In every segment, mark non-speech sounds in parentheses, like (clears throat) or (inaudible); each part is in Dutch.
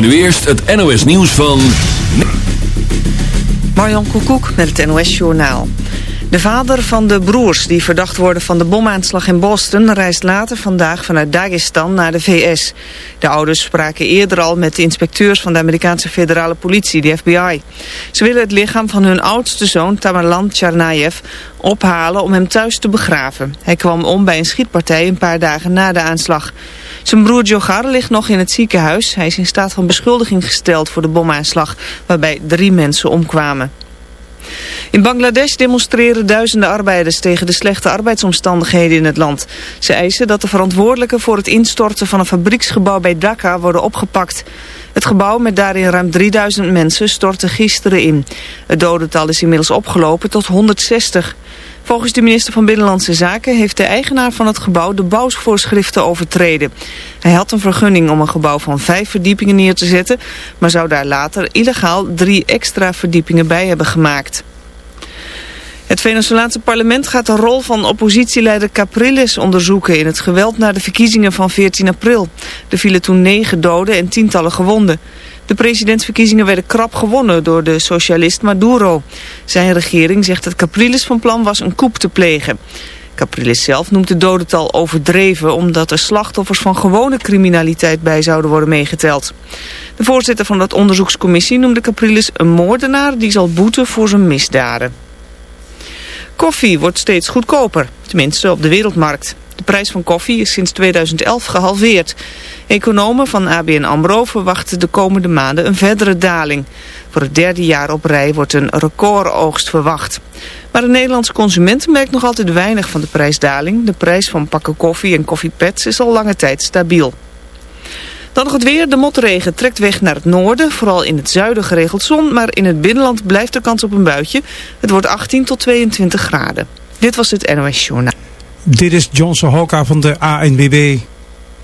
Nu eerst het NOS nieuws van... Marjan Koekoek met het NOS Journaal. De vader van de broers die verdacht worden van de bomaanslag in Boston... reist later vandaag vanuit Dagestan naar de VS. De ouders spraken eerder al met de inspecteurs van de Amerikaanse federale politie, de FBI. Ze willen het lichaam van hun oudste zoon, Tamerlan Tsarnaev, ophalen om hem thuis te begraven. Hij kwam om bij een schietpartij een paar dagen na de aanslag. Zijn broer Jogar ligt nog in het ziekenhuis. Hij is in staat van beschuldiging gesteld voor de bomaanslag, waarbij drie mensen omkwamen. In Bangladesh demonstreren duizenden arbeiders tegen de slechte arbeidsomstandigheden in het land. Ze eisen dat de verantwoordelijken voor het instorten van een fabrieksgebouw bij Dhaka worden opgepakt. Het gebouw met daarin ruim 3000 mensen stortte gisteren in. Het dodental is inmiddels opgelopen tot 160. Volgens de minister van Binnenlandse Zaken heeft de eigenaar van het gebouw de bouwvoorschriften overtreden. Hij had een vergunning om een gebouw van vijf verdiepingen neer te zetten, maar zou daar later illegaal drie extra verdiepingen bij hebben gemaakt. Het Venezolaanse parlement gaat de rol van oppositieleider Capriles onderzoeken in het geweld na de verkiezingen van 14 april. Er vielen toen negen doden en tientallen gewonden. De presidentsverkiezingen werden krap gewonnen door de socialist Maduro. Zijn regering zegt dat Capriles van plan was een coup te plegen. Capriles zelf noemt het dodental overdreven omdat er slachtoffers van gewone criminaliteit bij zouden worden meegeteld. De voorzitter van dat onderzoekscommissie noemde Capriles een moordenaar die zal boeten voor zijn misdaden. Koffie wordt steeds goedkoper, tenminste op de wereldmarkt. De prijs van koffie is sinds 2011 gehalveerd. Economen van ABN AMRO verwachten de komende maanden een verdere daling. Voor het derde jaar op rij wordt een recordoogst verwacht. Maar de Nederlandse consument merkt nog altijd weinig van de prijsdaling. De prijs van pakken koffie en koffiepads is al lange tijd stabiel. Dan nog het weer. De motregen trekt weg naar het noorden. Vooral in het zuiden geregeld zon. Maar in het binnenland blijft de kans op een buitje. Het wordt 18 tot 22 graden. Dit was het NOS Journaal. Dit is Johnson Hoka van de ANBB.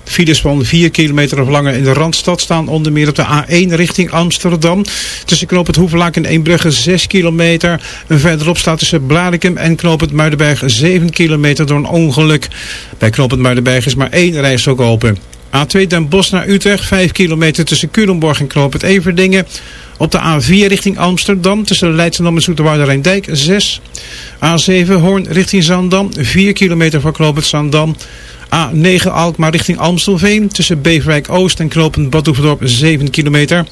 Files van 4 kilometer of langer in de Randstad staan onder meer op de A1 richting Amsterdam. Tussen knoop het Hoevelaak en Eembrugge 6 kilometer. En verderop staat tussen Blarikum en knoop het Muidenberg 7 kilometer door een ongeluk. Bij knoop het Muidenberg is maar één reis ook open. A2 Den Bosch naar Utrecht, 5 kilometer tussen Culemborg en Knoop het Everdingen. Op de A4 richting Amsterdam tussen Leidschendam en Zoeterwoude Rijndijk 6. A7 Hoorn richting Zandam, 4 kilometer van Knoop het Zandam. A9 Alkmaar richting Amstelveen tussen Beverwijk Oost en knooppunt Badhoevedorp 7 kilometer.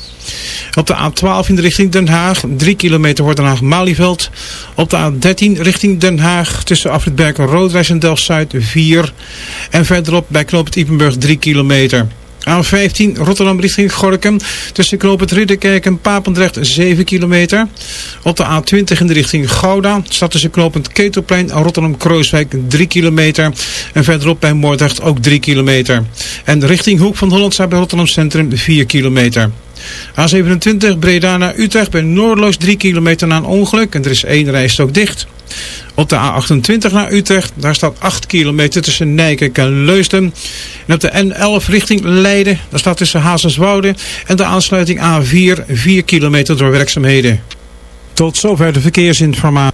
Op de A12 in de richting Den Haag 3 kilometer wordt Den Haag-Malieveld. Op de A13 richting Den Haag tussen Afritberg Roodreis en Delft-Zuid 4. En verderop bij knooppunt Ipenburg 3 kilometer. A15 Rotterdam richting Gorkum. Tussen knooppunt Ridderkerk en Papendrecht 7 kilometer. Op de A20 in de richting Gouda. Staat tussen knooppunt Ketelplein en Rotterdam-Krooswijk 3 kilometer. En verderop bij Moordrecht ook 3 kilometer. En richting Hoek van Holland staat bij Rotterdam Centrum 4 kilometer. A27 Breda naar Utrecht bij Noordloos 3 kilometer na een ongeluk. En er is één rijstok dicht. Op de A28 naar Utrecht, daar staat 8 kilometer tussen Nijkerk en Leusden. En op de N11 richting Leiden, daar staat tussen Hazenswoude en de aansluiting A4 4 kilometer door werkzaamheden. Tot zover de verkeersinformatie.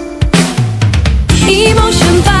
Emotion by Esprit.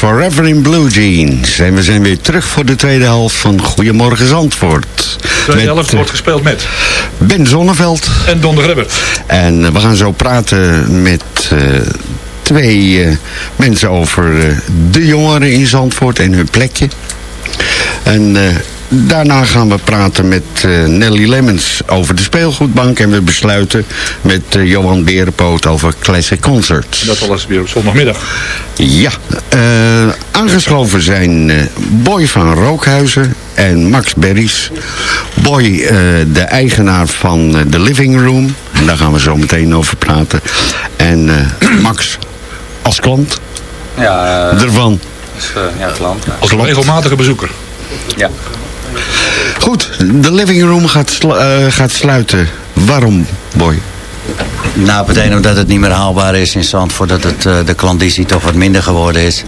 Forever in Blue Jeans. En we zijn weer terug voor de tweede helft van Goedemorgen Zandvoort. De Met, helft eh, wordt gespeeld met. Ben Zonneveld. En Don de. En eh, we gaan zo praten met eh, twee eh, mensen over eh, de jongeren in Zandvoort en hun plekje. En eh, daarna gaan we praten met eh, Nelly Lemmens over de speelgoedbank. En we besluiten met eh, Johan Berenpoot over Classic Concerts. Dat alles weer op zondagmiddag. Ja, eh, aangeschoven zijn eh, Boy van Rookhuizen en Max Berries. Boy, eh, de eigenaar van de Living Room. En daar gaan we zo meteen over praten. En eh, (clears throat) Max, als klant Ja, ervan. eh, ja, klant. ja. Als een regelmatige bezoeker. Ja. Goed, de Living Room gaat, eh, gaat sluiten. Waarom, Boy? Nou, meteen omdat het niet meer haalbaar is in Zandvoort. Dat het, eh, de klanditie toch wat minder geworden is.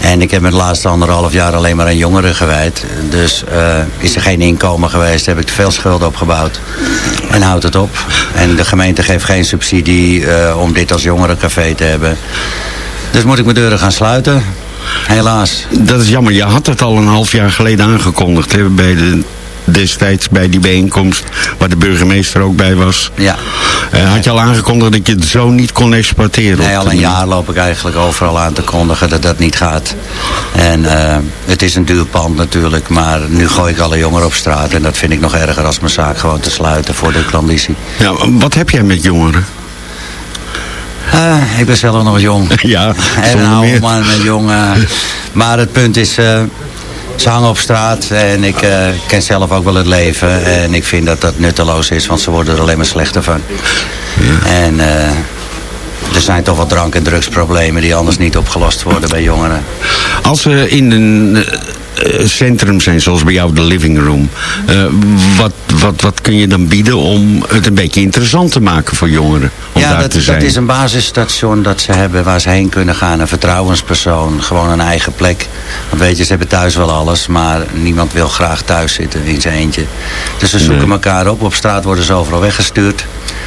En ik heb het laatste anderhalf jaar alleen maar aan jongeren gewijd. Dus eh, is er geen inkomen geweest. Heb ik te veel schulden opgebouwd. En houdt het op. En de gemeente geeft geen subsidie om dit als jongerencafé te hebben. Dus moet ik mijn deuren gaan sluiten. Helaas. Dat is jammer. Je had het al een half jaar geleden aangekondigd. Hè, bij de, destijds bij die bijeenkomst waar de burgemeester ook bij was. Ja. Eh, had je al aangekondigd dat je het zo niet kon exploiteren? Nee, al een jaar loop ik eigenlijk overal aan te kondigen dat dat niet gaat. En eh, het is een duur pand natuurlijk, maar nu gooi ik alle jongeren op straat. En dat vind ik nog erger als mijn zaak gewoon te sluiten voor de klanditie. Ja, wat heb jij met jongeren? Eh, ik ben zelf nog jong. (laughs) Ja, En een oude man met jong. eh, maar het punt is, eh, ze hangen op straat en ik ken zelf ook wel het leven. En ik vind dat dat nutteloos is, want ze worden er alleen maar slechter van. En er zijn toch wat drank- en drugsproblemen die anders niet opgelost worden bij jongeren. Als ze in een centrum zijn, zoals bij jou de living room, eh, wat, wat, wat kun je dan bieden om het een beetje interessant te maken voor jongeren? Om ja, daar dat, te zijn? dat is een basisstation dat ze hebben waar ze heen kunnen gaan. Een vertrouwenspersoon, gewoon een eigen plek. Want weet je, ze hebben thuis wel alles, maar niemand wil graag thuis zitten in zijn eentje. Dus ze zoeken Nee. elkaar op. Op straat worden ze overal weggestuurd.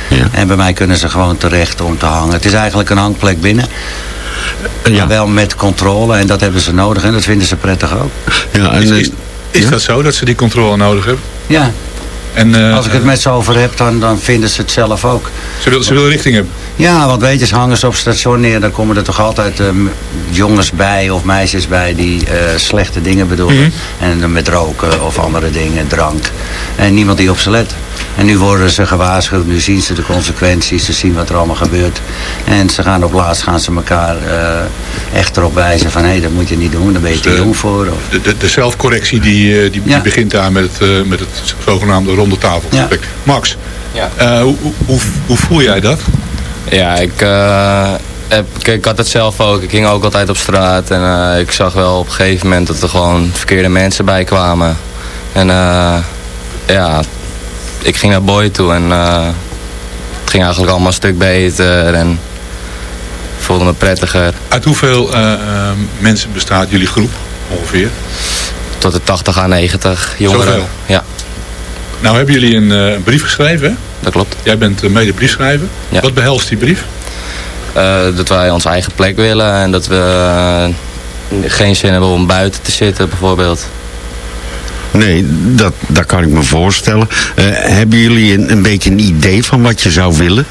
Ja. En bij mij kunnen ze gewoon terecht om te hangen. Het is eigenlijk een hangplek binnen. Ja. Maar wel met controle en dat hebben ze nodig en dat vinden ze prettig ook. Ja, en, Is, eh, is, is ja? dat zo, dat ze die controle nodig hebben? Ja, En, eh, als ik het met ze over heb, dan, dan vinden ze het zelf ook. Ze willen, ze willen richting hebben. Ja, want weet je, ze hangen ze op station neer, dan komen er toch altijd eh, jongens bij of meisjes bij die eh, slechte dingen bedoelen. Mhm. En dan met roken of andere dingen, drank. En niemand die op ze let. En nu worden ze gewaarschuwd, nu zien ze de consequenties, ze zien wat er allemaal gebeurt. En ze gaan op laatst gaan ze elkaar eh, echt erop wijzen van hé, dat moet je niet doen, daar ben je te Dus, eh, jong voor. Of, De, de, de zelfcorrectie die, die, begint daar met het, met het zogenaamde ronde tafelgesprek. Max, Ja. eh, hoe, hoe- hoe, hoe voel jij dat? Ja, ik, eh, heb, kijk, ik had het zelf ook. Ik ging ook altijd op straat. En eh, ik zag wel op een gegeven moment dat er gewoon verkeerde mensen bij kwamen. En eh, ja, ik ging naar Boy toe en eh, het ging eigenlijk allemaal een stuk beter. En ik voelde me prettiger. Uit hoeveel mensen bestaat jullie groep ongeveer? Tot de 80 à 90 jongeren. Zoveel? Ja, Nou hebben jullie een eh, een brief geschreven, hè? dat klopt. Jij bent eh, mede briefschrijver. Ja. Wat behelst die brief? Eh, dat wij onze eigen plek willen en dat we geen zin hebben om buiten te zitten bijvoorbeeld. Nee, dat, dat kan ik me voorstellen. Eh, hebben jullie een, een beetje een idee van wat je zou willen?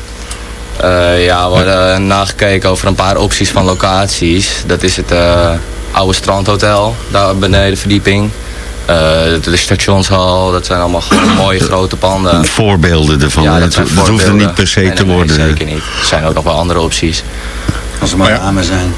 Eh, ja, we hadden nagekeken over een paar opties van locaties. Dat is het eh, oude strandhotel, daar beneden verdieping. Eh, de stationshal, dat zijn allemaal (clears throat) mooie grote panden. Voorbeelden ervan. Ja, dat, hoeft er niet per se Nee, te nee, nee, worden. zeker niet. Er zijn ook nog wel andere opties. als er maar ramen zijn.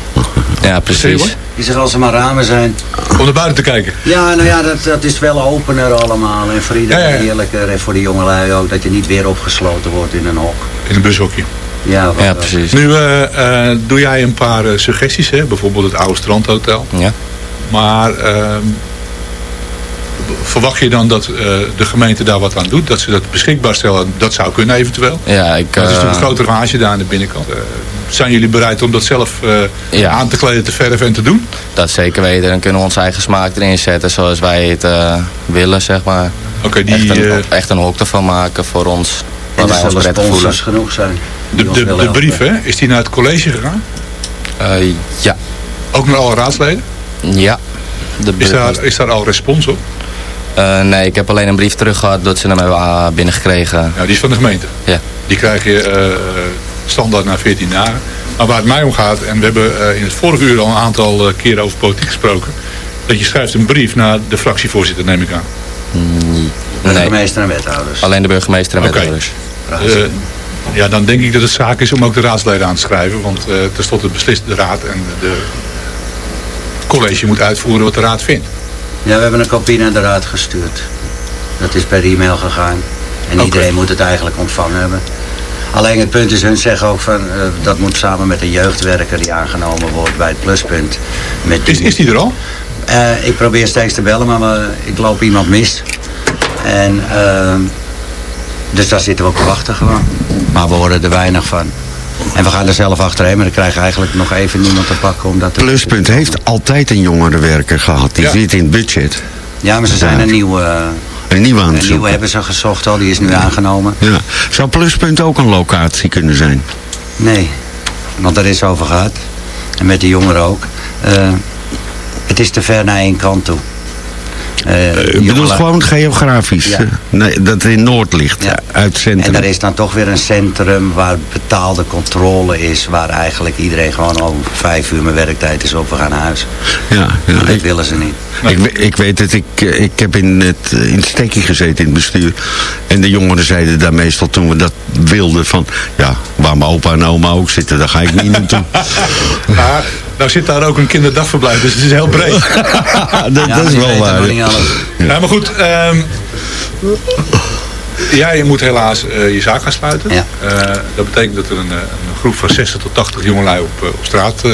Ja, precies. Ik zeg als er maar ramen zijn. Om naar buiten te kijken. Ja, nou ja, dat, dat is wel opener allemaal. En voor iedereen Ja, ja. eerlijker. En voor de jongelui ook. Dat je niet weer opgesloten wordt in een hok. In een bushokje. Ja, precies. Nu eh, eh, doe jij een paar suggesties, hè? bijvoorbeeld het oude strandhotel. Ja. Maar ehm, verwacht je dan dat eh, de gemeente daar wat aan doet? Dat ze dat beschikbaar stellen? Dat zou kunnen eventueel. Ja, ik, Dat is eh, natuurlijk een grote garage daar aan de binnenkant. Eh, zijn jullie bereid om dat zelf eh, Ja. aan te kleden, te verven en te doen? dat zeker weten. Dan kunnen we onze eigen smaak erin zetten zoals wij het eh, willen, zeg maar. Oké, die, echt, een, eh, echt een hok ervan maken voor ons. En Waar wij ons prettig voelen. genoeg zijn. de, ons de, brief, hè? is die naar het college gegaan? Eh, ja. Ook naar alle raadsleden? Ja. De Is daar, is daar al respons op? Eh, nee, ik heb alleen een brief terug gehad dat ze hem hebben ah, binnengekregen. Ja, die is van de gemeente. Ja. Die krijg je eh, standaard na 14 dagen. Maar waar het mij om gaat, en we hebben eh, in het vorige uur al een aantal keren over politiek gesproken. Dat je schrijft een brief naar de fractievoorzitter, neem ik aan. Nee, Burgemeester en wethouders. alleen de burgemeester en wethouders. Ja, dan denk ik dat het zaak is om ook de raadsleden aan te schrijven. Want eh tenslotte beslist de raad en de college moet uitvoeren wat de raad vindt. Ja, we hebben een kopie naar de raad gestuurd. Dat is per e-mail gegaan. En iedereen moet het eigenlijk ontvangen hebben. Alleen het punt is, hun zeggen ook van, eh, dat moet samen met een jeugdwerker die aangenomen wordt bij het pluspunt. Met Is, is die er al? Eh, ik probeer steeds te bellen, maar we- ik loop iemand mis. En, ehm, dus daar zitten we op te wachten gewoon. Maar we horen er weinig van. En we gaan er zelf achterheen, maar dan krijgen eigenlijk nog even niemand te pakken om dat te... Pluspunt heeft altijd een jongerenwerker gehad. Die Ja. zit in het budget. Ja, maar ze zijn een nieuwe, Een nieuwe aan een nieuwe hebben ze gezocht al, die is nu aangenomen. Ja. Zou Pluspunt ook een locatie kunnen zijn? Nee, want daar is over gehad. En met de jongeren ook. Eh, Het is te ver naar één kant toe. Eh, Ik bedoel gewoon geografisch. Ja. Nee, dat in Noord ligt, Ja. uit het centrum. En daar is dan toch weer een centrum waar betaalde controle is. Waar eigenlijk iedereen gewoon om vijf uur mijn werktijd is op, we gaan naar huis. Ja, ja. Dat Ik, willen ze niet. ik, ik weet het, ik, eh, ik heb in het, in het stekkie gezeten in het bestuur. En de jongeren zeiden daar meestal toen we dat wilden van... Ja, waar mijn opa en oma ook zitten, daar ga ik niet naartoe. (laughs) Maar nou zit daar ook een kinderdagverblijf, dus het is heel breed. dat, (laughs) Ja, dat is wel waar. Ja, maar goed. ehm jij moet helaas eh, je zaak gaan sluiten. Ja. Eh, dat betekent dat er een, eh, een groep van 60 tot 80 jongelui op, op straat eh,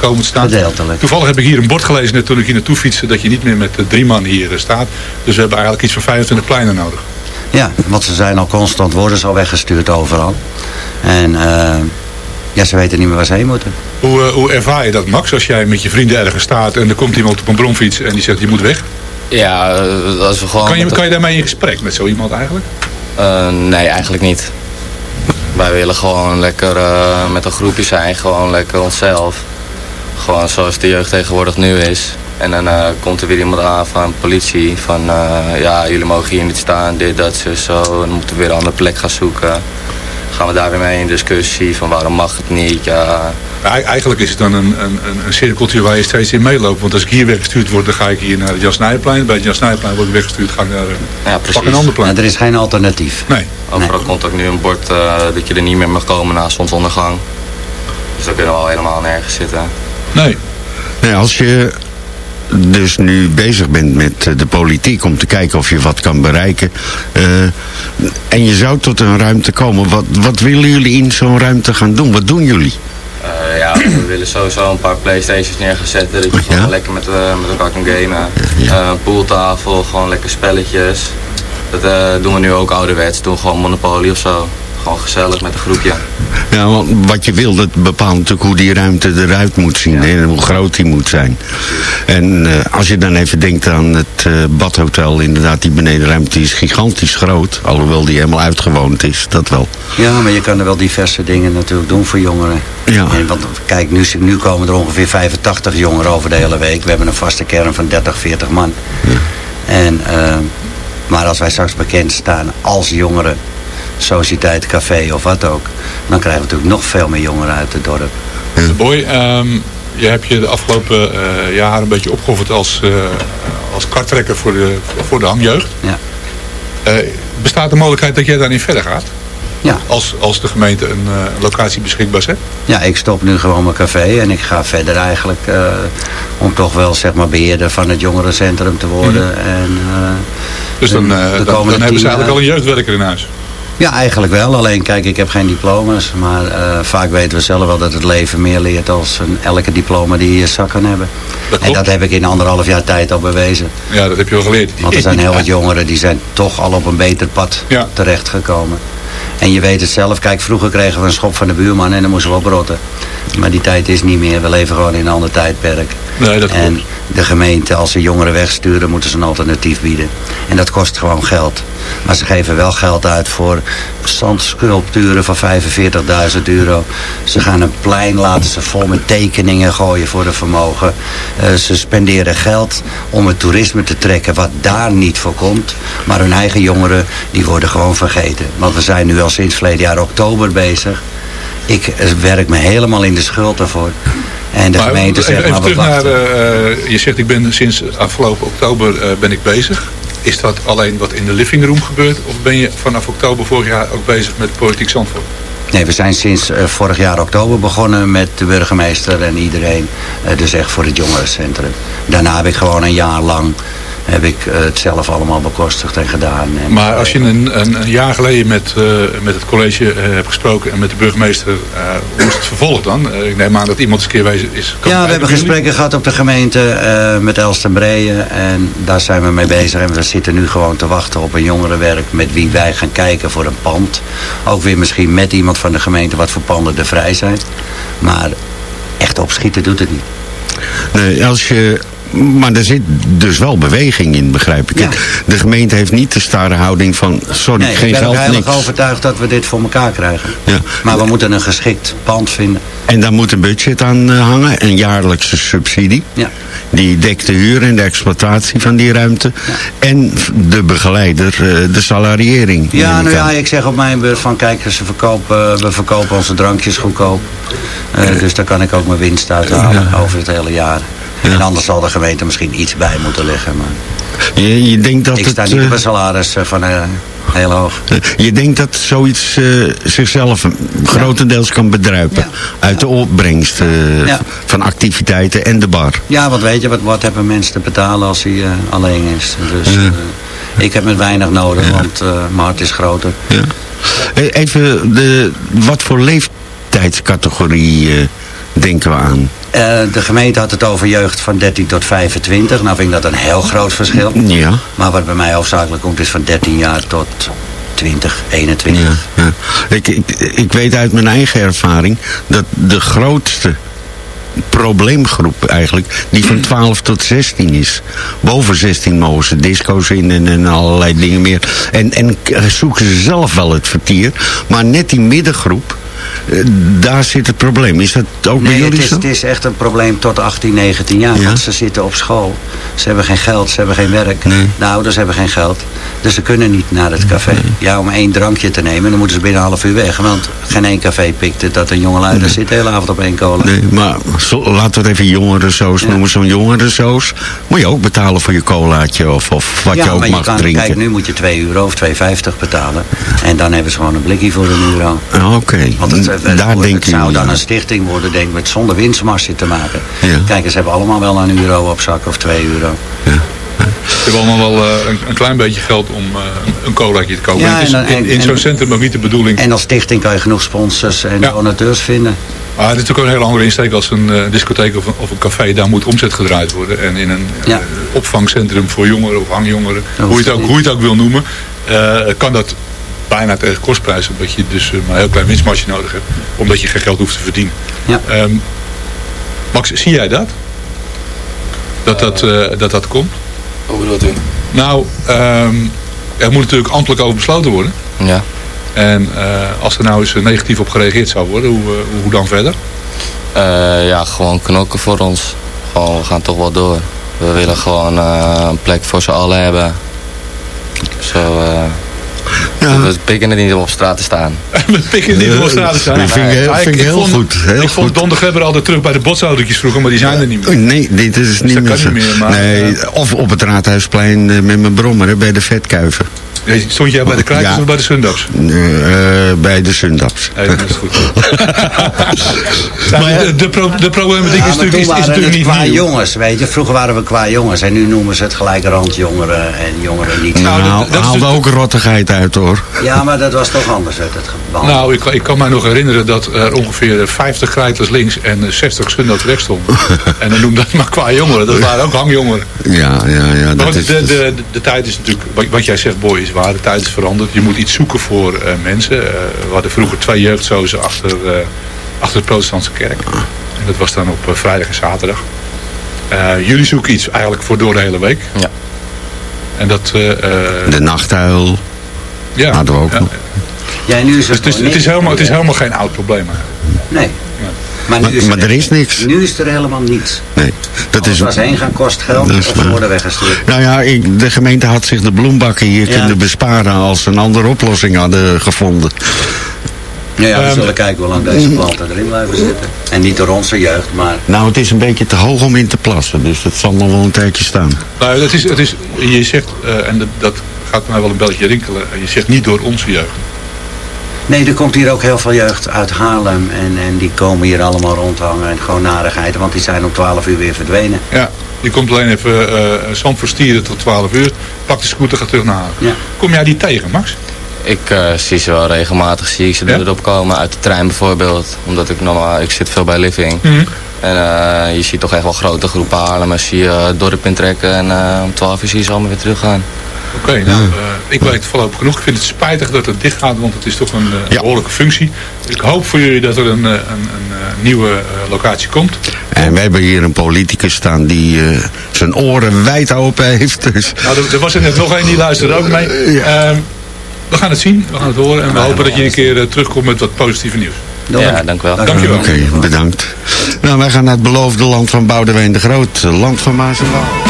komen te staan. Gedeeltelijk. Toevallig heb ik hier een bord gelezen net toen ik hier naartoe fietste... dat je niet meer met drie man hier staat. Dus we hebben eigenlijk iets van 25 pleinen nodig. Ja, want ze zijn al constant, worden ze al weggestuurd overal. En eh, ja, ze weten niet meer waar ze heen moeten. Hoe, eh, hoe ervaar je dat, Max, als jij met je vrienden ergens staat... en er komt iemand op een bromfiets en die zegt je moet weg? Ja, eh, als we gewoon... Kan je, kan je daarmee in gesprek met zo iemand eigenlijk? Eh, nee, eigenlijk niet. Wij willen gewoon lekker eh, met een groepje zijn, gewoon lekker onszelf. Gewoon zoals de jeugd tegenwoordig nu is. En dan eh, komt er weer iemand aan van politie. Van eh, ja, jullie mogen hier niet staan, dit, dat, zo, zo. En dan moeten we weer een andere plek gaan zoeken. Gaan we daar weer mee in discussie van waarom mag het niet. Ja, eigenlijk is het dan een, een, een- een cirkeltje waar je steeds in meeloopt. Want als ik hier weggestuurd word, dan ga ik hier naar het Jasnijplein. Bij het Jasnijplein word ik weggestuurd, ga ik naar ja een, precies. pak een ander plein. Er is geen alternatief. Nee. Overal komt ook nu een bord eh, dat je er niet meer mag komen na zonsondergang. Dus dan kunnen we al helemaal nergens zitten. Nee. Nee, als je dus nu bezig bent met eh, de politiek om te kijken of je wat kan bereiken. eh, en je zou tot een ruimte komen. Wat, wat willen jullie in zo'n ruimte gaan doen? Wat doen jullie? Eh, ja, we willen sowieso een paar Playstations neer gaan zetten. Dat je gewoon Ja? lekker met, met elkaar kan gamen. Een pooltafel, gewoon lekker spelletjes. Dat doen we nu ook ouderwets. Doen we gewoon Monopoly of zo. Gewoon gezellig met een groepje. Ja, want wat je wil, dat bepaalt natuurlijk hoe die ruimte eruit moet zien. En hoe groot die moet zijn. En eh, als je dan even denkt aan het eh, badhotel, inderdaad, die benedenruimte is gigantisch groot. Alhoewel die helemaal uitgewoond is, dat wel. Ja, maar je kan er wel diverse dingen natuurlijk doen voor jongeren. Ja. En want kijk, nu, nu komen er ongeveer 85 jongeren over de hele week. We hebben een vaste kern van 30, 40 man. En, eh, maar als wij straks bekend staan als jongeren, sociëteit, café of wat ook... dan krijgen we natuurlijk nog veel meer jongeren uit het dorp. Boy, ehm, je hebt je de afgelopen eh jaren een beetje opgeofferd als, eh, als karttrekker voor de, voor de hangjeugd. Ja. Eh, bestaat de mogelijkheid dat jij daarin verder gaat? Ja. Als, als de gemeente een eh, locatie beschikbaar zet? Ja, ik stop nu gewoon mijn café en ik ga verder eigenlijk eh, om toch wel zeg maar beheerder van het jongerencentrum te worden. En, eh, Dus dan, de- eh, de dan, dan hebben ze eigenlijk al een jeugdwerker in huis. Ja, eigenlijk wel. Alleen kijk, ik heb geen diploma's. Maar eh, vaak weten we zelf wel dat het leven meer leert als een, elke diploma die je in je zak kan hebben. Dat en dat heb ik in anderhalf jaar tijd al bewezen. Ja, dat heb je al geleerd. Want er zijn heel wat jongeren die zijn toch al op een beter pad Ja. terechtgekomen. En je weet het zelf. Kijk, vroeger kregen we een schop van de buurman en dan moesten we oprotten. Maar die tijd is niet meer. We leven gewoon in een ander tijdperk. Nee, dat En de gemeente, als ze jongeren wegsturen, moeten ze een alternatief bieden. En dat kost gewoon geld. Maar ze geven wel geld uit voor zandsculpturen van 45.000 euro. Ze gaan een plein laten ze vol met tekeningen gooien voor de vermogen. Eh, ze spenderen geld om het toerisme te trekken wat daar niet voor komt. Maar hun eigen jongeren, die worden gewoon vergeten. Want we zijn nu al sinds verleden jaar oktober bezig. Ik eh, werk me helemaal in de schuld daarvoor. En de Maar gemeente zegt even maar we terug naar, eh, je zegt ik ben sinds afgelopen oktober ben ik bezig. Is dat alleen wat in de living room gebeurt? Of ben je vanaf oktober vorig jaar ook bezig met politiek Zandvoort? Nee, we zijn sinds eh, vorig jaar oktober begonnen met de burgemeester en iedereen. eh, dus echt voor het jongerencentrum. Daarna heb ik gewoon een jaar lang heb ik eh, het zelf allemaal bekostigd en gedaan. En, Maar als je een, een, een jaar geleden met, eh, met het college eh, hebt gesproken en met de burgemeester, eh, hoe is het vervolg dan? Eh, ik neem aan dat iemand eens een keer wezen is. ja, we hebben jullie. gesprekken gehad op de gemeente eh, met Elsten Breien. En daar zijn we mee bezig. En we zitten nu gewoon te wachten op een jongerenwerk met wie wij gaan kijken voor een pand. Ook weer misschien met iemand van de gemeente wat voor panden er vrij zijn. Maar echt opschieten doet het niet. Nee, als je maar er zit dus wel beweging in, begrijp ik. Ja. De gemeente heeft niet de starre houding van... sorry, Nee, geen ik ben geld, er heilig niks. overtuigd dat we dit voor elkaar krijgen. Ja. Maar we moeten een geschikt pand vinden. En daar moet een budget aan eh, hangen, een jaarlijkse subsidie. Ja. Die dekt de huur en de exploitatie van die ruimte. En de begeleider, eh, de salariering. Ja, nou ja, ik zeg op mijn beurt van kijk, ze verkopen, we verkopen onze drankjes goedkoop. Eh, dus daar kan ik ook mijn winst uithalen over het hele jaar. En anders zal de gemeente misschien iets bij moeten leggen. Maar Je, je denkt dat ik het, sta niet eh, op een salaris eh, van eh, heel hoog. je denkt dat zoiets eh, zichzelf grotendeels kan bedruipen. Uit de opbrengst eh, Ja. van activiteiten en de bar. Ja, want weet je, wat, wat hebben mensen te betalen als hij eh, alleen is? Dus eh, ik heb met weinig nodig, want eh mijn hart is groter. Ja. Eh, Even, de, wat voor leeftijdscategorie eh, denken we aan? Eh, de gemeente had het over jeugd van 13 tot 25. Nou vind ik dat een heel groot verschil. Ja. Maar wat bij mij hoofdzakelijk komt is van 13 jaar tot 20, 21. Ja, ja. Ik, ik, ik weet uit mijn eigen ervaring dat de grootste probleemgroep eigenlijk, die van 12 tot 16 is. Boven 16 mogen ze disco's in en, en allerlei dingen meer. En, en zoeken ze zelf wel het vertier. Maar net die middengroep, daar zit het probleem. Is dat ook bij Nee, het jullie is, zo? het is echt een probleem tot 18, 19 jaar. Ja. Want ze zitten op school. Ze hebben geen geld, ze hebben geen werk. De ouders hebben geen geld. Dus ze kunnen niet naar het café. Ja, om één drankje te nemen, dan moeten ze binnen een half uur weg. Want geen één café pikt het dat een jonge lui daar zit de hele avond op één cola. Nee, maar zo, laten we het even jongerensoos noemen. Zo'n jongerensoos moet je ook betalen voor je colaatje of, of wat ja, je ook maar mag je kan, drinken. Kijk, nu moet je 2 euro of 2,50 betalen. En dan hebben ze gewoon een blikje voor een euro. Ah, Oké, Want het, het, daar het, denk je zou dan aan. een stichting worden, denk ik, met zonder winstmarge te maken. Ja. Kijk, ze hebben allemaal wel een euro op zak of 2 euro. Ze hebben allemaal wel eh, een, een klein beetje geld om eh, een- colaatje te kopen. Ja, En het is en dan- in zo'n en- centrum ook niet de bedoeling. En als stichting kan je genoeg sponsors en donateurs vinden. Maar het is natuurlijk ook een hele andere insteek als een eh, discotheek of een, of een café. Daar moet omzet gedraaid worden. En in een opvangcentrum voor jongeren of hangjongeren, hoe, je het ook, hoe je het ook wil noemen, eh, kan dat bijna tegen kostprijs. Omdat je dus eh, maar een heel klein winstmarge nodig hebt. Omdat je geen geld hoeft te verdienen. Ja. Ehm, Max, zie jij dat? Dat dat, eh, dat, dat komt? Hoe bedoelt u? Nou, ehm, er moet natuurlijk ambtelijk over besloten worden. Ja. En eh, als er nou eens eh, negatief op gereageerd zou worden, hoe, eh, hoe dan verder? Eh, ja, gewoon knokken voor ons. Gewoon, we gaan toch wel door. We willen gewoon eh, een plek voor z'n allen hebben. Zo, eh, we pikken het niet om op straat te staan. (laughs) We pikken niet op straat te staan. Dat vind ik heel- Ja, vind ik heel vond, goed, heel ik vond. Don altijd terug bij de botsautootjes vroeger, maar die zijn er niet meer. Nee, dit is niet dat meer kan zo. niet meer, maar, nee, of op het Raadhuisplein eh, met mijn brommer bij de vetkuiven. Stond jij bij de Kruikers Ja. of bij de Sundags? Eh, bij de Sundags. Nee, dat is goed. Nou, de, de, pro, de problematiek Ja, is maar natuurlijk, toen is, is waren natuurlijk niet qua nieuw. jongens, weet je. Vroeger waren we qua jongens en nu noemen ze het gelijk randjongeren en jongeren niet. Nou, haalde ook rottigheid uit hoor. Ja, maar dat was toch anders uit het geband. Nou, ik, ik kan mij nog herinneren dat er ongeveer 50 krijters links en 60 Sundags rechts stonden. (laughs) en dan noem dat maar qua jongeren. Dat waren ook hangjongeren. Ja, ja, ja. Maar Dat is, de, de, de, de tijd is natuurlijk, wat, wat jij zegt Boy, is waar. De tijd is veranderd. Je moet iets zoeken voor eh, mensen. Eh, we hadden vroeger twee jeugdzozen achter, eh, achter de protestantse kerk. En dat was dan op vrijdag en zaterdag. Eh, jullie zoeken iets eigenlijk voor door de hele week. Ja. En dat... de nachthuil ja, hadden we ook ja. nog. Ja, nu is Dus het, het is, het, is helemaal, het is helemaal geen oud probleem eigenlijk. Nee. Maar, Maar, nu is maar er is niks. Nu is er helemaal niets. Nee, dat is... als heen gaan kost geld Dat of is ze waar. worden weggestuurd. Nou ja, ik, de gemeente had zich de bloembakken hier Ja. kunnen besparen als ze een andere oplossing hadden gevonden. Ja, ja, we Ehm, zullen kijken hoe lang deze (clears throat) planten erin blijven zitten. En niet door onze jeugd, maar... Nou, het is een beetje te hoog om in te plassen, dus dat zal nog wel een tijdje staan. Nou, het is, het is, je zegt, eh, en dat, dat gaat mij wel een belletje rinkelen. Je zegt niet door onze jeugd. Nee, er komt hier ook heel veel jeugd uit Haarlem. En, en die komen hier allemaal rondhangen. En gewoon narigheid, want die zijn om 12 uur weer verdwenen. Ja, je komt alleen even uh, Zandvoort stieren tot 12 uur. Pak de scooter, gaat terug naar Haarlem. Ja. Kom jij die tegen, Max? Ik eh, zie ze wel regelmatig, zie ik ze Ja? erop komen. Uit de trein bijvoorbeeld. Omdat ik normaal, ik zit veel bij Living. Mhm. En eh, je ziet toch echt wel grote groepen Haarlemmers zie je het dorp intrekken. En eh, om 12 uur zie je ze allemaal weer teruggaan. Oké, nou, eh, ik weet voorlopig genoeg. Ik vind het spijtig dat het dicht gaat, want het is toch een eh, behoorlijke functie. Ik hoop voor jullie dat er een, eh, een, een nieuwe eh, locatie komt. En we hebben hier een politicus staan die eh, zijn oren wijd open heeft. Dus. Nou, er, er was er net nog één die luisterde ook mee. Ehm, we gaan het zien, we gaan het horen en we hopen dat je een keer terugkomt met wat positieve nieuws. Ja, dank u wel. Dankjewel. Oké, bedankt. Nou, wij gaan naar het beloofde land van Boudewijn de Groot. Land van Maas en Waal.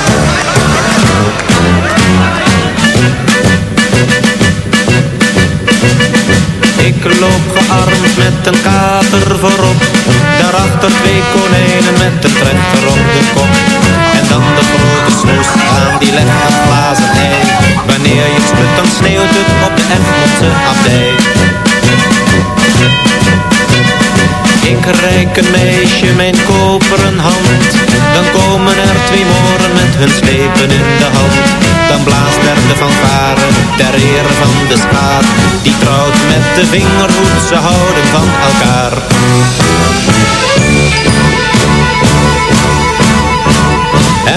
Ik loop gearmd met een kater voorop. Daarachter twee konijnen met een trechter op de kop. En dan de grote snoes aan die legt het glazen ei. Wanneer je schudt dan sneeuwt het op de Egmondse abdij Ik reik een meisje mijn koperen hand. Dan komen er twee moren met hun slepen in de hand. Dan blaast er de fanfare ter ere van de schaar Die trouwt met de vingerhoed, ze houden van elkaar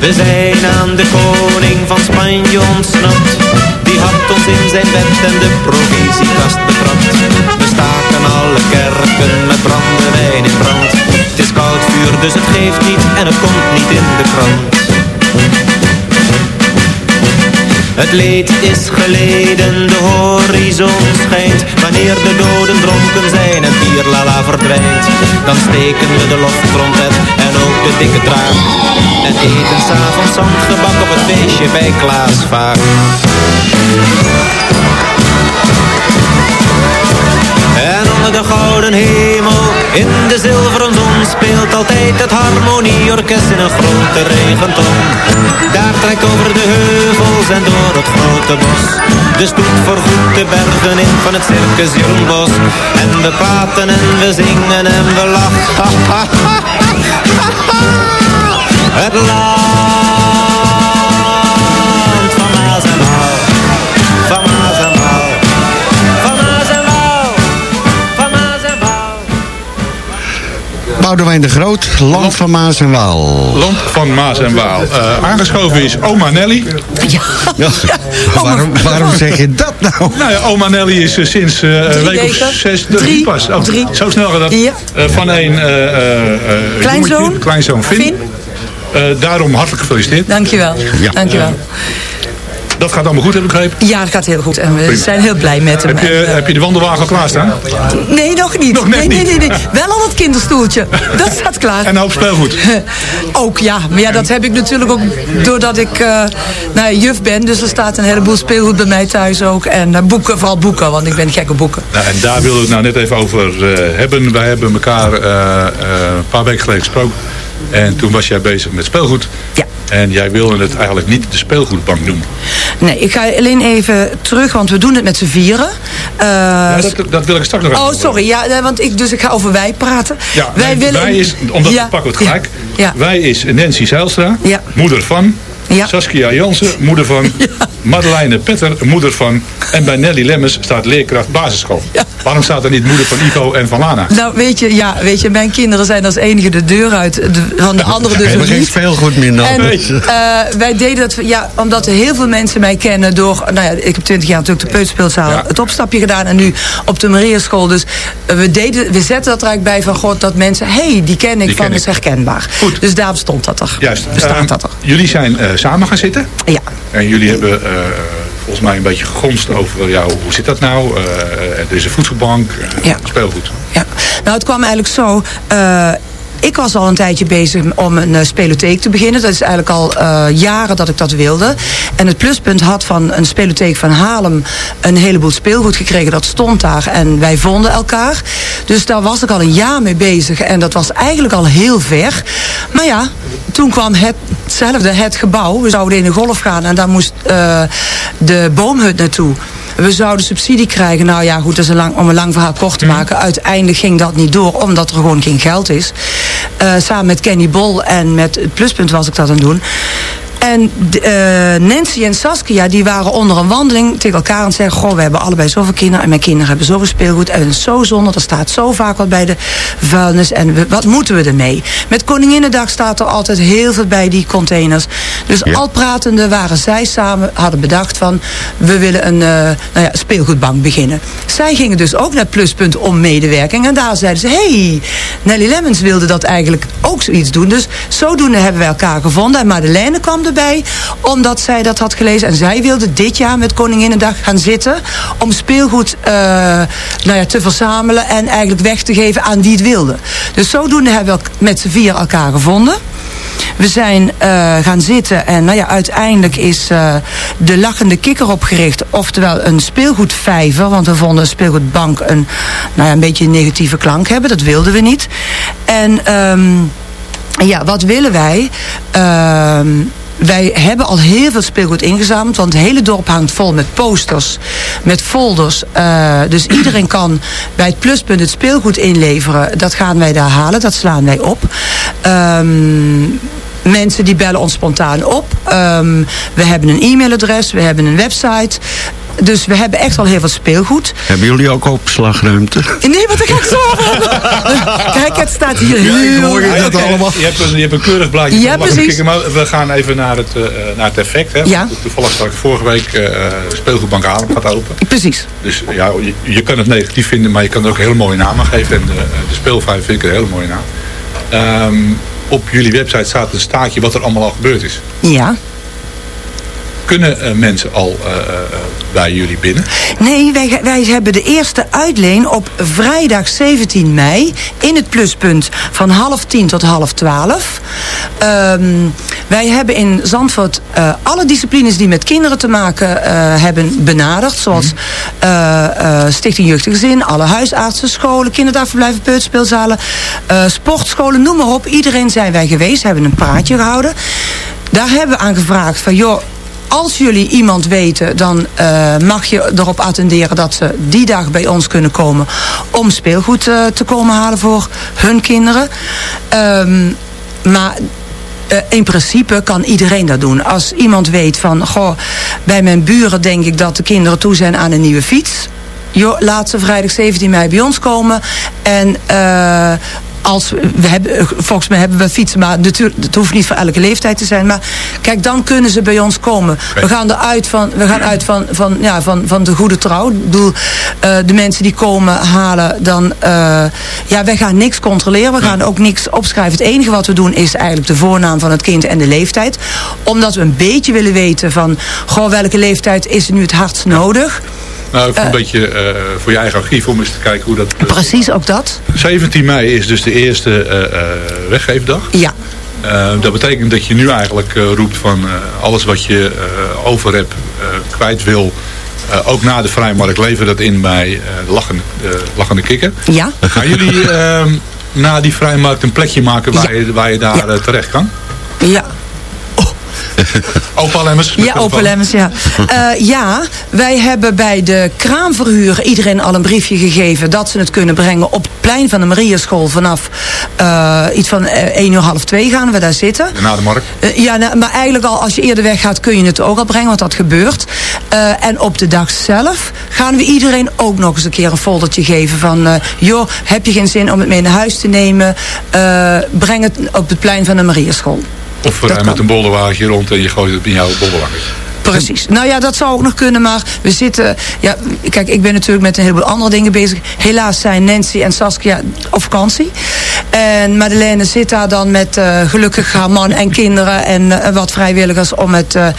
We zijn aan de koning van Spanje ontsnapt. Die had ons in zijn bed en de provisiekast betrapt. We staken alle kerken met brandewijn in brand. Het is koud vuur dus het geeft niet en het komt niet in de krant het leed is geleden, de horizon schijnt. Wanneer de doden dronken zijn en lala verdwijnt Dan steken we de loftrompet en ook de dikke draak En eten s'avonds zandgebak op het feestje bij Klaas Vaak En onder de gouden hemel, in de zilveren zon Speelt altijd het harmonieorkest in een grote regenton. Daar trekt over de heuvels en door het grote bos De stoet voorgoed de bergen in van het circus Bos En we praten en we zingen en we lachen. (laughs) Het land Boudewijn de Groot, Land van Maas en Waal. Land van Maas en Waal. Eh, aangeschoven is oma Nelly. Ja. (laughs) waarom, waarom zeg je dat nou? Nou ja, oma Nelly is eh, sinds eh, een week of zes... Drie. Pas. Oh, Drie. Zo snel gaat dat. Ja. Eh, van een eh, eh, eh, Kleinzoon. kleinzoon Finn. Finn. Eh, daarom hartelijk gefeliciteerd. Dankjewel. Ja. Dankjewel. Dat gaat allemaal goed, heb ik begrepen. Ja, het gaat heel goed. En we Prima. zijn heel blij met hem. Heb je, En, eh, heb je de wandelwagen al klaarstaan? Nee, nog niet. Nog net nee, nee, nee, nee. Wel al het kinderstoeltje. Dat staat klaar. En een hoop speelgoed. (laughs) Ook ja, maar ja, dat heb ik natuurlijk ook doordat ik eh nou, juf ben. Dus er staat een heleboel speelgoed bij mij thuis ook. En eh, boeken, vooral boeken, want ik ben gek op boeken. Nou, en daar willen we het nou net even over hebben. Wij hebben elkaar een paar weken geleden gesproken. En toen was jij bezig met speelgoed. Ja. En jij wilde het eigenlijk niet de speelgoedbank noemen. Nee, ik ga alleen even terug, want we doen het met z'n vieren. Eh, Ja, dat, dat wil ik straks nog even Oh, sorry. Ja, want ik, dus ik ga over wij praten. Ja, wij nee, willen... wij is, omdat Ja, we pakken het gelijk. Ja. Wij is Nancy Zijlstra, Ja. moeder van. Ja. Saskia Jansen, moeder van. (laughs) Madeleine Petter, moeder van. En bij Nelly Lemmens staat leerkracht basisschool. Waarom staat er niet moeder van Ivo en van Lana? Nou, weet je, ja, weet je, mijn kinderen zijn als enige de deur uit. De, van de anderen dus nog geen niet. speelgoed meer nodig. En eh, wij deden dat, ja, omdat heel veel mensen mij kennen door, nou ja, ik heb twintig jaar natuurlijk de peuterspeelzaal het opstapje gedaan en nu op de Mariaschool. Dus eh, we deden, we zetten dat er eigenlijk bij van God dat mensen, hé, hey, die ken ik Die van, ken is ik. herkenbaar. Dus daarom stond dat er. Juist. Bestaat Ehm, dat er. Jullie zijn eh, samen gaan zitten. Ja. En jullie hebben eh, volgens mij een beetje gegonst over, ja, hoe zit dat nou? Eh, er is een voedselbank, eh, speelgoed. Ja, nou het kwam eigenlijk zo. Eh, ik was al een tijdje bezig om een uh, spelotheek te beginnen. Dat is eigenlijk al eh, jaren dat ik dat wilde. En het pluspunt had van een spelotheek van Haarlem een heleboel speelgoed gekregen. Dat stond daar en wij vonden elkaar. Dus daar was ik al een jaar mee bezig. En dat was eigenlijk al heel ver. Maar ja, toen kwam hetzelfde, het gebouw. We zouden in de golf gaan en daar moest uh, de boomhut naartoe. We zouden subsidie krijgen. Nou ja, goed, dat is een lang, om een lang verhaal kort te maken. Uiteindelijk ging dat niet door, omdat er gewoon geen geld is. Uh, samen met Kenny Bol en met het pluspunt was ik dat aan het doen. En uh, Nancy en Saskia die waren onder een wandeling tegen elkaar aan het zeggen... goh, we hebben allebei zoveel kinderen en mijn kinderen hebben zoveel speelgoed... en zo zonde, er staat zo vaak wat bij de vuilnis... en we, wat moeten we ermee? Met Koninginnedag staat er altijd heel veel bij die containers. Dus ja. al pratende waren zij samen, hadden bedacht van... we willen een uh, nou ja, speelgoedbank beginnen. Zij gingen dus ook naar Pluspunt om medewerking... en daar zeiden ze, hey, Nelly Lemmens wilde dat eigenlijk ook zoiets doen. Dus zodoende hebben we elkaar gevonden en Madeleine kwam erbij, omdat zij dat had gelezen. En zij wilde dit jaar met Koninginnedag gaan zitten om speelgoed uh, nou ja, te verzamelen en eigenlijk weg te geven aan wie het wilde. Dus zodoende hebben we met z'n vier elkaar gevonden. We zijn uh, gaan zitten en nou ja, uiteindelijk is uh, de lachende kikker opgericht. Oftewel een speelgoedvijver, want we vonden een speelgoedbank een, nou ja, een beetje een negatieve klank hebben. Dat wilden we niet. En um, ja, wat willen wij? Uh, wij hebben al heel veel speelgoed ingezameld. Want het hele dorp hangt vol met posters. Met folders. Uh, dus iedereen (clears throat) kan bij het pluspunt het speelgoed inleveren. Dat gaan wij daar halen. Dat slaan wij op. Um, mensen die bellen ons spontaan op. Um, we hebben een e-mailadres. We hebben een website. Dus we hebben echt al heel veel speelgoed. Hebben jullie ook opslagruimte? Nee, wat ik echt zo (laughs) Kijk, het staat hier heel... Ja, hoor je dat allemaal? Je hebt, een, je hebt een keurig blaadje. Ja, precies. Maar we gaan even naar het, uh, naar het effect. Hè? Ja. Toevallig ik vorige week uh, speelgoedbank Haarlem gaat open. Precies. Dus ja, je, je, kan het negatief vinden, maar je kan er ook een hele mooie naam aan geven. En de, de speelvijf vind ik een hele mooie naam. Um, op jullie website staat een staatje wat er allemaal al gebeurd is. Ja. Kunnen uh, mensen al uh, bij jullie binnen? Nee, wij, wij hebben de eerste uitleen op vrijdag 17 mei in het pluspunt van half tien tot half twaalf. Um, wij hebben in Zandvoort uh, alle disciplines die met kinderen te maken uh, hebben benaderd. Zoals mm. Stichting Jeugdig Gezin, alle huisartsen, scholen, kinderdagverblijven, peuterspeelzalen, sportscholen, noem maar op. Iedereen zijn wij geweest, hebben een praatje gehouden. Daar hebben we aan gevraagd van joh, als jullie iemand weten, dan uh, mag je erop attenderen dat ze die dag bij ons kunnen komen om speelgoed uh, te komen halen voor hun kinderen. Um, maar uh, in principe kan iedereen dat doen. Als iemand weet van, goh, bij mijn buren denk ik dat de kinderen toe zijn aan een nieuwe fiets. Laat ze vrijdag 17 mei bij ons komen. En als we hebben, volgens mij hebben we fietsen, maar natuurlijk, het hoeft niet voor elke leeftijd te zijn. Maar kijk, dan kunnen ze bij ons komen. We gaan eruit van, we gaan uit van, van, ja, van, van de goede trouw. Ik bedoel, uh, de mensen die komen halen, dan, uh, ja, wij gaan niks controleren. We gaan ook niks opschrijven. Het enige wat we doen is eigenlijk de voornaam van het kind en de leeftijd. Omdat we een beetje willen weten van, goh, welke leeftijd is er nu het hardst nodig. Nou, een beetje uh, voor je eigen archief om eens te kijken hoe dat... Uh, precies, ook dat. 17 mei is dus de eerste weggeefdag. Ja. dat betekent dat je nu eigenlijk roept van alles wat je over hebt, kwijt wil... ook na de vrijmarkt leveren dat in bij de lachende, lachende kikker. Ja. Gaan jullie ehm, na die vrijmarkt een plekje maken waar, ja. je, waar je daar ja. terecht kan? Ja. (laughs) Opa Lemmers. Ja, Opa Lemmers, ja. Uh, (laughs) ja, wij hebben bij de kraamverhuur iedereen al een briefje gegeven... dat ze het kunnen brengen op het plein van de Mariaschool... vanaf uh, iets van uh, 1 uur half 2 gaan we daar zitten. Na de markt? Uh, ja, nou, maar eigenlijk al als je eerder weggaat kun je het ook al brengen... want dat gebeurt. En op de dag zelf gaan we iedereen ook nog eens een keer een foldertje geven... van, joh, heb je geen zin om het mee naar huis te nemen... Breng het op het plein van de Mariaschool. Of rij met een bolderwagentje rond en je gooit het in jouw bolderwagentje. Precies. Nou ja, dat zou ook nog kunnen, maar we zitten... Ja, kijk, ik ben natuurlijk met een heleboel andere dingen bezig. Helaas zijn Nancy en Saskia op vakantie. En Madeleine zit daar dan met eh, gelukkig haar man en kinderen en eh, wat vrijwilligers om het eh, eh,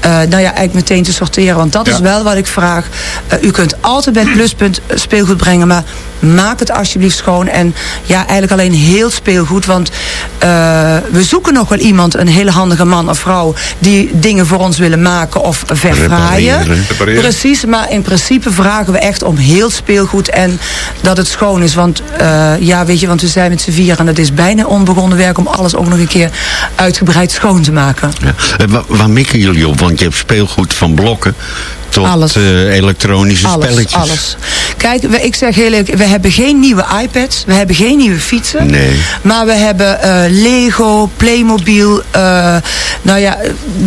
nou ja, eigenlijk meteen te sorteren. Want dat Ja. is wel wat ik vraag. Eh, u kunt altijd bij het pluspunt speelgoed brengen, maar maak het alsjeblieft schoon. En ja, eigenlijk alleen heel speelgoed. Want eh, we zoeken nog wel iemand, een hele handige man of vrouw, die dingen voor ons willen maken of verfraaien. Repareren. Precies, maar in principe vragen we echt om heel speelgoed en dat het schoon is. Want eh, ja, weet je, want we zijn met z'n vier en het is bijna onbegonnen werk om alles ook nog een keer uitgebreid schoon te maken. Ja. Eh, wa- waar mikken jullie op? Want je hebt speelgoed van blokken tot Alles. eh, elektronische Alles, spelletjes. alles. Kijk, we- ik zeg heel eerlijk, we hebben geen nieuwe iPads, we hebben geen nieuwe fietsen. Nee. Maar we hebben eh, Lego, Playmobil. eh, nou ja,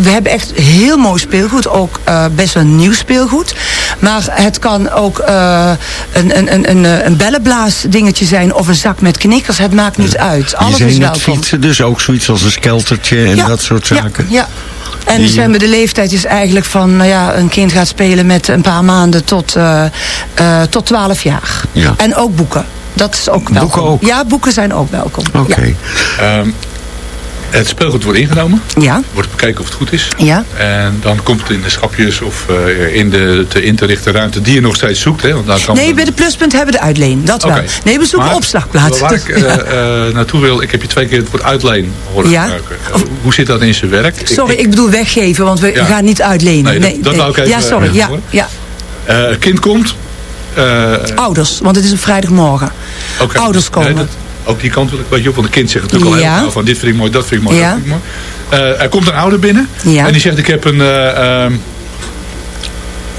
we hebben echt heel mooi speelgoed. Ook best wel nieuw speelgoed. Maar het kan ook een, een, een, een, een bellenblaas dingetje zijn. Of een zak met knikkers. Het maakt niet uit. Je Alles zei is net welkom. fietsen, dus ook zoiets als een skeltertje en Ja, dat soort zaken. Ja, ja. En Die- zeg maar, de leeftijd is eigenlijk van, nou ja, een kind gaat spelen met een paar maanden tot, eh eh, tot 12 jaar. Ja. En ook boeken. Dat is ook welkom. Boeken ook? Ja, boeken zijn ook welkom. Oké. Ehm, het speelgoed wordt ingenomen. Ja. Wordt bekeken of het goed is. Ja. En dan komt het in de schapjes of eh, in de te in te richten ruimte die je nog steeds zoekt. Hè? Want daar kan Nee, bij de pluspunt hebben we de uitleen. Dat wel. Nee, we zoeken Maar opslagplaatsen. Waar ik (laughs) eh, naartoe wil, ik heb je twee keer het woord uitleen horen Ja. gebruiken. Hoe zit dat in zijn werk? Ik- Sorry, ik bedoel weggeven, want we Ja. gaan niet uitlenen. Nee, dat- dat wou ik even, Ja, sorry. Ja, ja. Kind komt. Ouders, want het is een vrijdagmorgen. Ouders komen. Nee, dat- ook die kant wil ik, weet je op, want de kind zegt natuurlijk al Ja. heel gauw van dit vind ik mooi, dat vind ik mooi, Ja. dat vind ik mooi. Eh, er komt een ouder binnen Ja. en die zegt ik heb een, eh, ehm,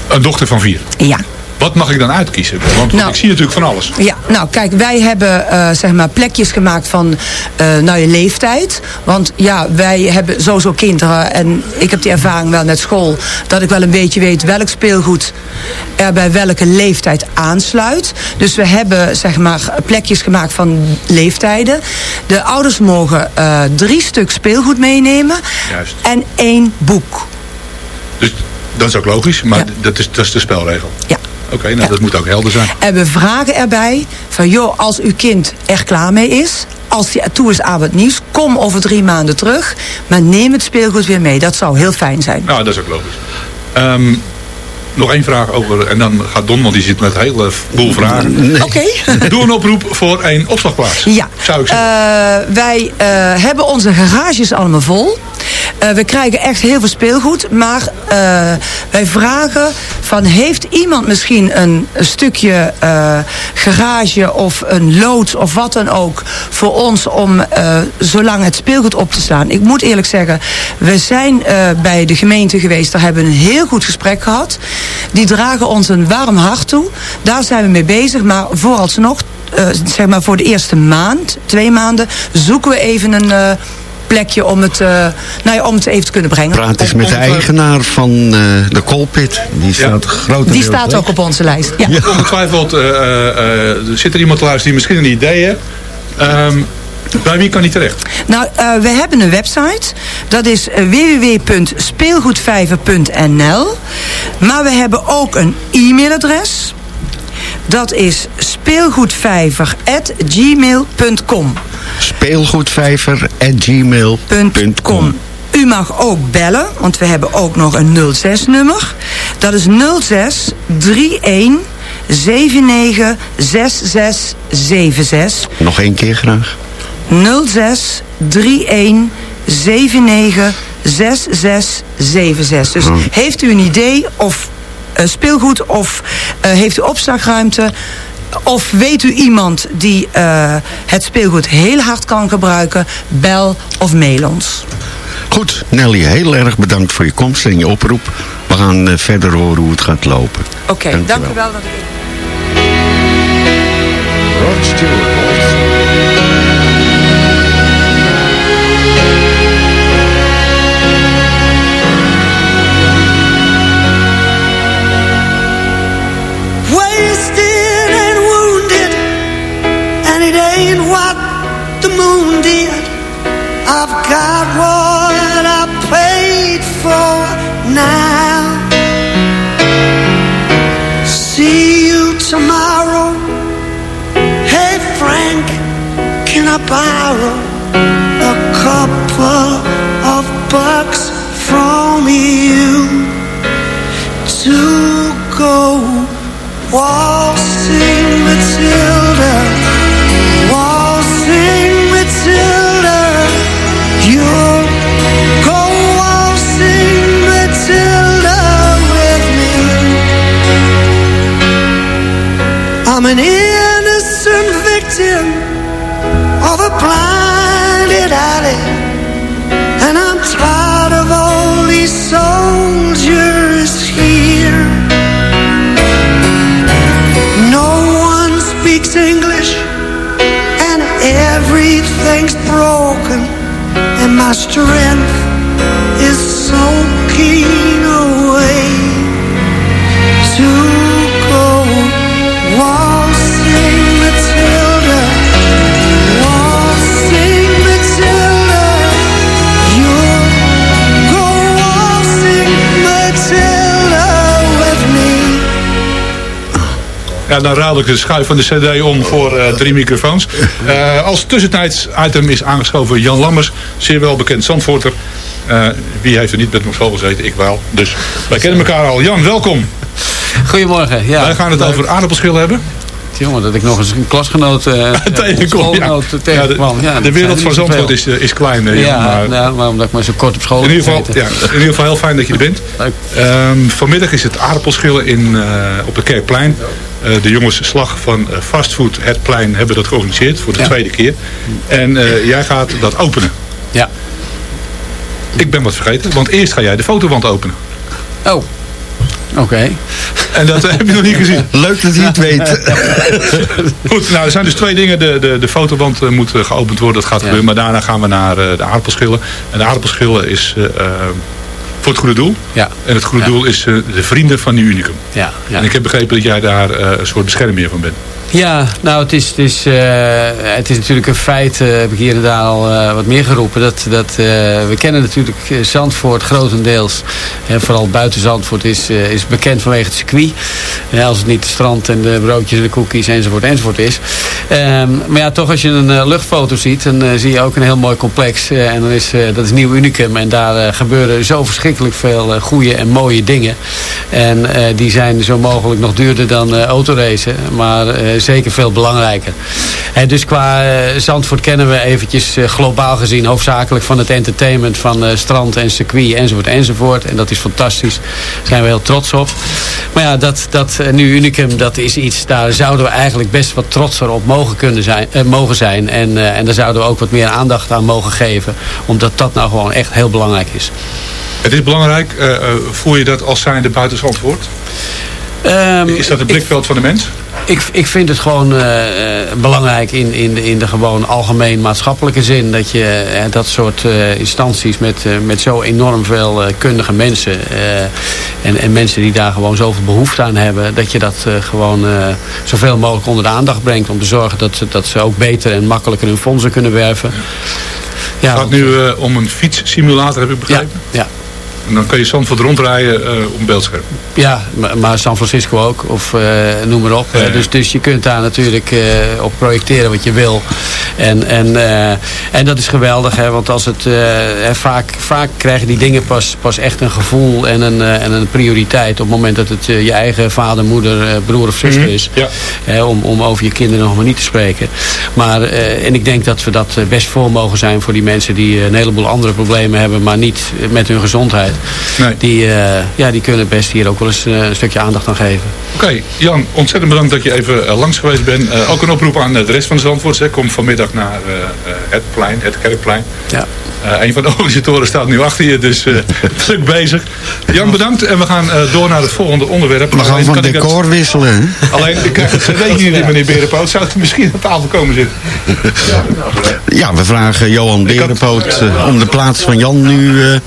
een dochter van vier. Ja. Wat mag ik dan uitkiezen? Want Nou. ik zie natuurlijk van alles. Ja, nou kijk, wij hebben eh, zeg maar plekjes gemaakt van eh nou, je leeftijd. Want ja, wij hebben sowieso kinderen en ik heb die ervaring wel met school. Dat ik wel een beetje weet welk speelgoed er bij welke leeftijd aansluit. Dus we hebben zeg maar plekjes gemaakt van leeftijden. De ouders mogen eh, drie stuk speelgoed meenemen Juist. en één boek. Dus dat is ook logisch, maar dat, is, dat is de spelregel. Ja. Oké, nou dat moet ook helder zijn. En we vragen erbij van joh, als uw kind er klaar mee is, als hij toe is aan het nieuws, kom over drie maanden terug, maar neem het speelgoed weer mee. Dat zou heel fijn zijn. Nou, dat is ook logisch. Ehm, nog één vraag over, en dan gaat Don, want die zit met een hele boel vragen. Oké. (laughs) Doe een oproep voor een opslagplaats. Ja. Zou ik zeggen. Eh, wij eh, hebben onze garages allemaal vol. Eh, we krijgen echt heel veel speelgoed. Maar eh, wij vragen van heeft iemand misschien een, stukje eh, garage of een loods of wat dan ook voor ons om zolang het speelgoed op te slaan. Ik moet eerlijk zeggen, we zijn bij de gemeente geweest. Daar hebben we een heel goed gesprek gehad. Die dragen ons een warm hart toe. Daar zijn we mee bezig. Maar vooralsnog, zeg maar voor de eerste maand, twee maanden, zoeken we even een plekje om het, eh, nou ja, om het even te kunnen brengen. Praat eens met de eigenaar van eh, de Colpit. Die staat grotendeels Die staat ook op onze lijst. Ja. Ongetwijfeld eh, eh, eh, zit er iemand te luisteren die misschien een idee heeft. Ehm, bij wie kan die terecht? Nou, eh, we hebben een website. Dat is www.speelgoedvijver.nl. Maar we hebben ook een e-mailadres. Dat is speelgoedvijver.gmail.com. Speelgoedvijver.gmail.com U mag ook bellen, want we hebben ook nog een 06-nummer. Dat is 06 31 79 6676. Nog één keer graag. 06 31 79 6676. Dus Oh. heeft u een idee of eh, speelgoed of eh, heeft u opslagruimte... Of weet u iemand die eh, het speelgoed heel hard kan gebruiken? Bel of mail ons. Goed, Nelly, heel erg bedankt voor je komst en je oproep. We gaan eh, verder horen hoe het gaat lopen. Oké, Dank je dank u wel. Dat ik... Rod Stewart. Borrow a couple of bucks from you to go waltzing Ja, dan ruil ik de schuif van de cd om voor eh, drie microfoons. (laughs) Eh, als tussentijds item is aangeschoven Jan Lammers, zeer wel bekend Zandvoorter. Eh, wie heeft er niet met me school gezeten? Ik wel. Dus wij kennen elkaar al. Jan, welkom. Goedemorgen. Ja, wij gaan het leuk. over aardappelschillen hebben. Jongen, dat ik nog eens een klasgenoot (laughs) uh, Tegenkom, ja. tegenkwam. Ja, de, de wereld van Zandvoort is, is klein. Jan, Ja, maar nou, maar omdat ik maar zo kort op school in, heb ieder geval, ja, in ieder geval heel fijn dat je er bent. Ehm, vanmiddag is het aardappelschillen in, eh, op het Kerkplein. Eh, de jongens Slag van eh, Fastfood Het Plein hebben dat georganiseerd voor de tweede keer. En eh, jij gaat dat openen. Ja. Ik ben wat vergeten, want eerst ga jij de fotowand openen. Oh, oké. En dat heb je nog niet gezien. (laughs) Leuk dat je het weet. (laughs) Goed, nou er zijn dus twee dingen. De, de, de fotowand eh, moet geopend worden, dat gaat gebeuren. Maar daarna gaan we naar de aardappelschillen. En de aardappelschillen is voor het goede doel. Ja. En het goede doel is eh, de vrienden van Nieuw Unicum. Ja, ja. En ik heb begrepen dat jij daar eh, een soort beschermheer van bent. Ja, nou het is, het is, eh, het is natuurlijk een feit, eh, heb ik hier en daar al eh, wat meer geroepen. Dat, dat, we kennen natuurlijk Zandvoort grotendeels. Eh, vooral buiten Zandvoort is, is bekend vanwege het circuit. Als het niet het strand en de broodjes en de cookies enzovoort enzovoort is. Ehm, maar ja, toch als je een luchtfoto ziet, dan zie je ook een heel mooi complex. En dan is, dat is Nieuw Unicum. En daar gebeuren zo verschrikkelijk veel goede en mooie dingen. En die zijn zo mogelijk nog duurder dan autoracen. Maar zeker veel belangrijker. En dus qua eh, Zandvoort kennen we eventjes eh, globaal gezien hoofdzakelijk van het entertainment van eh, strand en circuit enzovoort enzovoort. En dat is fantastisch. Daar zijn we heel trots op. Maar ja, dat, dat nu Unicum, dat is iets, daar zouden we eigenlijk best wat trotser op mogen, kunnen zijn, mogen zijn. En, en daar zouden we ook wat meer aandacht aan mogen geven. Omdat dat nou gewoon echt heel belangrijk is. Het is belangrijk. voel je dat als zijnde buiten Zandvoort? Ehm, is dat het blikveld van de mens? Ik, ik vind het gewoon eh, eh, belangrijk in, in, de, in de gewoon algemeen maatschappelijke zin. Dat je eh, dat soort instanties met, met zo enorm veel kundige mensen. en, en mensen die daar gewoon zoveel behoefte aan hebben. Dat je dat gewoon zoveel mogelijk onder de aandacht brengt. Om te zorgen dat ze, dat ze ook beter en makkelijker hun fondsen kunnen werven. Ja, Het gaat nu om een fietssimulator, heb ik begrepen. ja. En dan kan je Zandvoort rondrijden eh, op een beeldscherm. Ja, maar, maar San Francisco ook. Of eh, noem maar op. Dus, dus je kunt daar natuurlijk eh, op projecteren wat je wil. En, en, eh, en dat is geweldig. Hè, want als het, eh, vaak, vaak krijgen die dingen pas, pas echt een gevoel en een, eh, en een prioriteit. Op het moment dat het je eigen vader, moeder, broer of zuster Mhm, is. ja. Hè, om, om over je kinderen nog maar niet te spreken. Maar, en ik denk dat we dat best voor mogen zijn voor die mensen die een heleboel andere problemen hebben. Maar niet met hun gezondheid. Die, eh, ja, die kunnen best hier ook wel eens een stukje aandacht aan geven. Oké, Jan, ontzettend bedankt dat je even langs geweest bent. Ook een oproep aan de rest van de Zandvoorts. hè. Kom vanmiddag naar eh, eh, het plein, het Kerkplein. Ja. Eh, een van de (laughs) organisatoren staat nu achter je, dus eh (laughs) druk bezig. Jan, bedankt. En we gaan eh, door naar het volgende onderwerp. We gaan Alleen van kan ik het- decor wisselen. Alleen, ik krijg het (laughs) cd'tje niet, meneer Berenpoot. Zou het misschien op tafel komen zitten? Ja, we vragen Johan Berenpoot om de plaats van Jan nu... eh,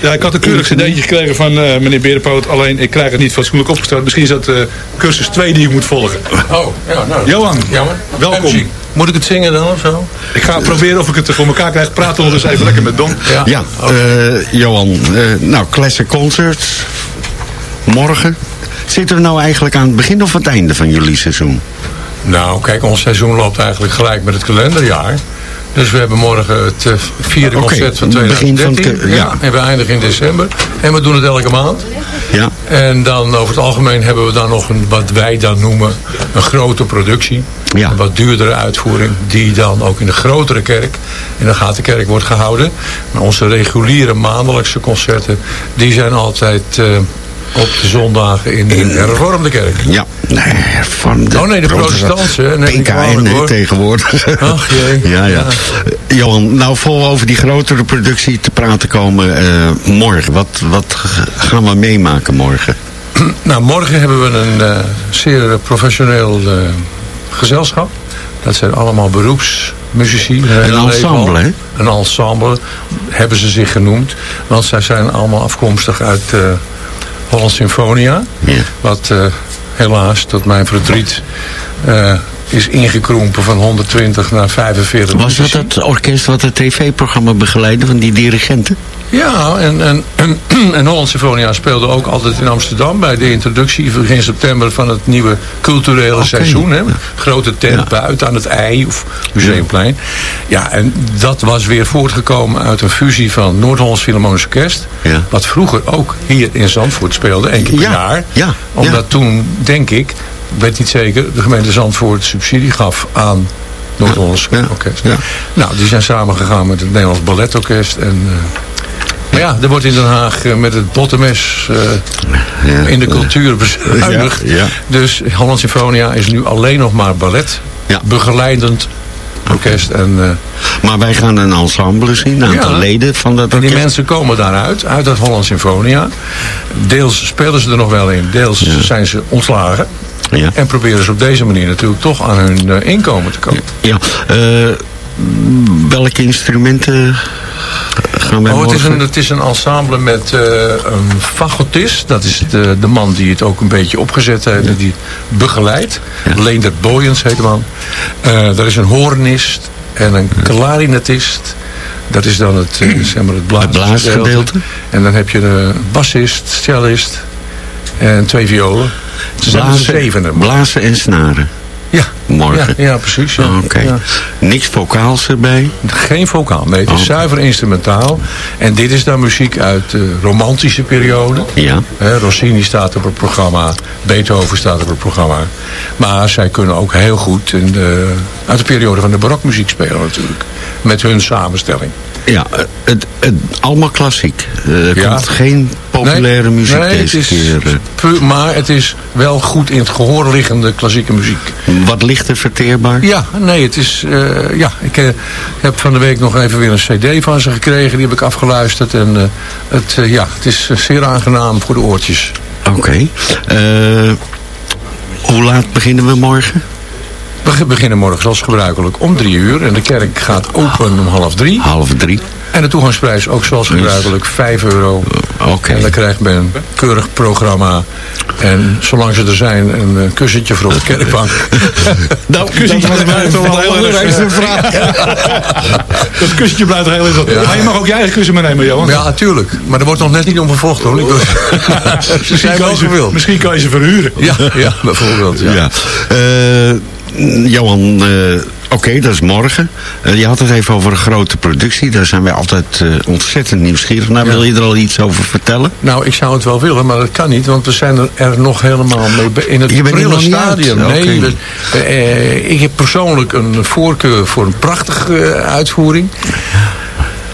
Ja, ik had een keurig cd'tje gekregen van eh, meneer Berenpoot. Alleen, ik krijg het niet fatsoenlijk opgesteld. Misschien is dat eh, cursus 2 die ik moet volgen. Oh, ja, nou. Johan, Jammer. welkom. Moet ik het zingen dan of zo? Ik ga proberen of ik het voor elkaar krijg. Praat ondertussen even lekker met Don. Ja, eh, Johan. eh, nou, Classic Concerts. Morgen. Zitten we nou eigenlijk aan het begin of het einde van jullie seizoen? Nou, kijk, ons seizoen loopt eigenlijk gelijk met het kalenderjaar. Dus we hebben morgen het eh, vierde concert van begin van 2013. het- ja. ja. En we eindigen in december. En we doen het elke maand. Ja. En dan over het algemeen hebben we dan nog een, wat wij dan noemen, een grote productie. Ja. Een wat duurdere uitvoering. Die dan ook in de grotere kerk, in de Gatenkerk wordt gehouden. Maar onze reguliere maandelijkse concerten, die zijn altijd eh, op de zondagen in de hervormde kerk. Ja, nee, van de Oh nee, de protestantse. hè? Nee, PKN tegenwoordig. Ach jee. ja, ja. Eh, Johan, nou vol over die grotere productie te praten komen. eh, morgen, wat, wat gaan we meemaken morgen? (clears throat) Nou, morgen hebben we een eh, zeer professioneel eh, gezelschap. Dat zijn allemaal beroepsmuzici. Een, ensemble, hè? Een ensemble hebben ze zich genoemd. Want zij zijn allemaal afkomstig uit Holland Symfonia. Wat eh, helaas, tot mijn verdriet, eh, is ingekrompen van 120 naar 45 Was dat het orkest wat het tv-programma begeleidde van die dirigenten? Ja, en, en, en, (clears throat) en Holland Symfonia speelde ook altijd in Amsterdam bij de introductie begin september van het nieuwe culturele seizoen. Hè? Grote tent buiten aan het IJ of Museumplein. Ja, en dat was weer voortgekomen uit een fusie van Noord-Hollands Philharmonisch Orkest. Ja. Wat vroeger ook hier in Zandvoort speelde, één keer per Ja, jaar. ja, Omdat toen, denk ik weet niet zeker, de gemeente Zandvoort subsidie gaf aan Noord-Hollands Orkest. Nou, die zijn samengegaan met het Nederlands Balletorkest. En, eh, maar ja, er wordt in Den Haag eh, met het bottenmes eh, in de cultuur bezuinigd. Ja, ja. Dus Holland Symfonia is nu alleen nog maar ballet. Begeleidend orkest. En, Maar wij gaan een ensemble zien, een aantal Ja. leden van dat en die orkest. mensen komen daaruit, uit dat Holland Symfonia. Deels spelen ze er nog wel in, deels zijn ze ontslagen. Ja. En proberen ze op deze manier natuurlijk toch aan hun eh, inkomen te komen. Ja, eh, welke instrumenten gaan wij Oh, het, is een, het is een ensemble met eh, een fagotist. Dat is de, de man die het ook een beetje opgezet heeft. en Die begeleidt. Leendert Boyens heet de man. Er is een hoornist en een klarinetist. Dat is dan het, zeg maar het blaasgedeelte. En dan heb je de bassist, cellist en twee violen. Ze zijn er Blazen, zeven. blazen en snaren. Ja. Morgen. Ja, ja, precies. Ja. Oké. Ja. Niks vocaals erbij? Geen vocaal, nee. Het is Oh. zuiver instrumentaal. En dit is dan muziek uit de romantische periode. Ja. Rossini staat op het programma. Beethoven staat op het programma. Maar zij kunnen ook heel goed in de, uit de periode van de barokmuziek spelen natuurlijk. Met hun samenstelling. Ja, het, het, allemaal klassiek. Er Ja. komt geen populaire Nee, muziek nee, het is keer. eh. maar het is wel goed in het gehoor liggende klassieke muziek. Wat lichter verteerbaar? Ja, nee, het is... eh, ja, ik eh, heb van de week nog even weer een cd van ze gekregen. Die heb ik afgeluisterd. En het, ja, het is zeer aangenaam voor de oortjes. Oké. Hoe laat beginnen we morgen? We beginnen morgen zoals gebruikelijk om drie uur. En de kerk gaat open om half drie. Half drie. En de toegangsprijs ook zoals gebruikelijk 5 euro. Oké. En dan krijgt men een keurig programma. En zolang ze er zijn, een eh, kussentje voor op de kerkbank. (laughs) Nou, kussentje Dat toch wel heel erg (laughs) Dat kussentje blijft heel erg. Ja. Maar je mag ook je eigen kussen meenemen, Johan. Ja, natuurlijk. Maar er wordt nog net niet om vervochten hoor. Ik wil- (laughs) Ze zijn wel kan je ze- gewild. Misschien kan je ze verhuren. Ja, ja bijvoorbeeld. Ja. Ja. Eh, Johan, eh, oké, dat is morgen. Eh, je had het even over een grote productie. Daar zijn wij altijd eh, ontzettend nieuwsgierig naar. Wil je er al iets over vertellen? Nou, ik zou het wel willen, maar dat kan niet, want we zijn er, er nog helemaal mee in het Je bent prille stadium. Nee, we- eh, ik heb persoonlijk een voorkeur voor een prachtige uitvoering.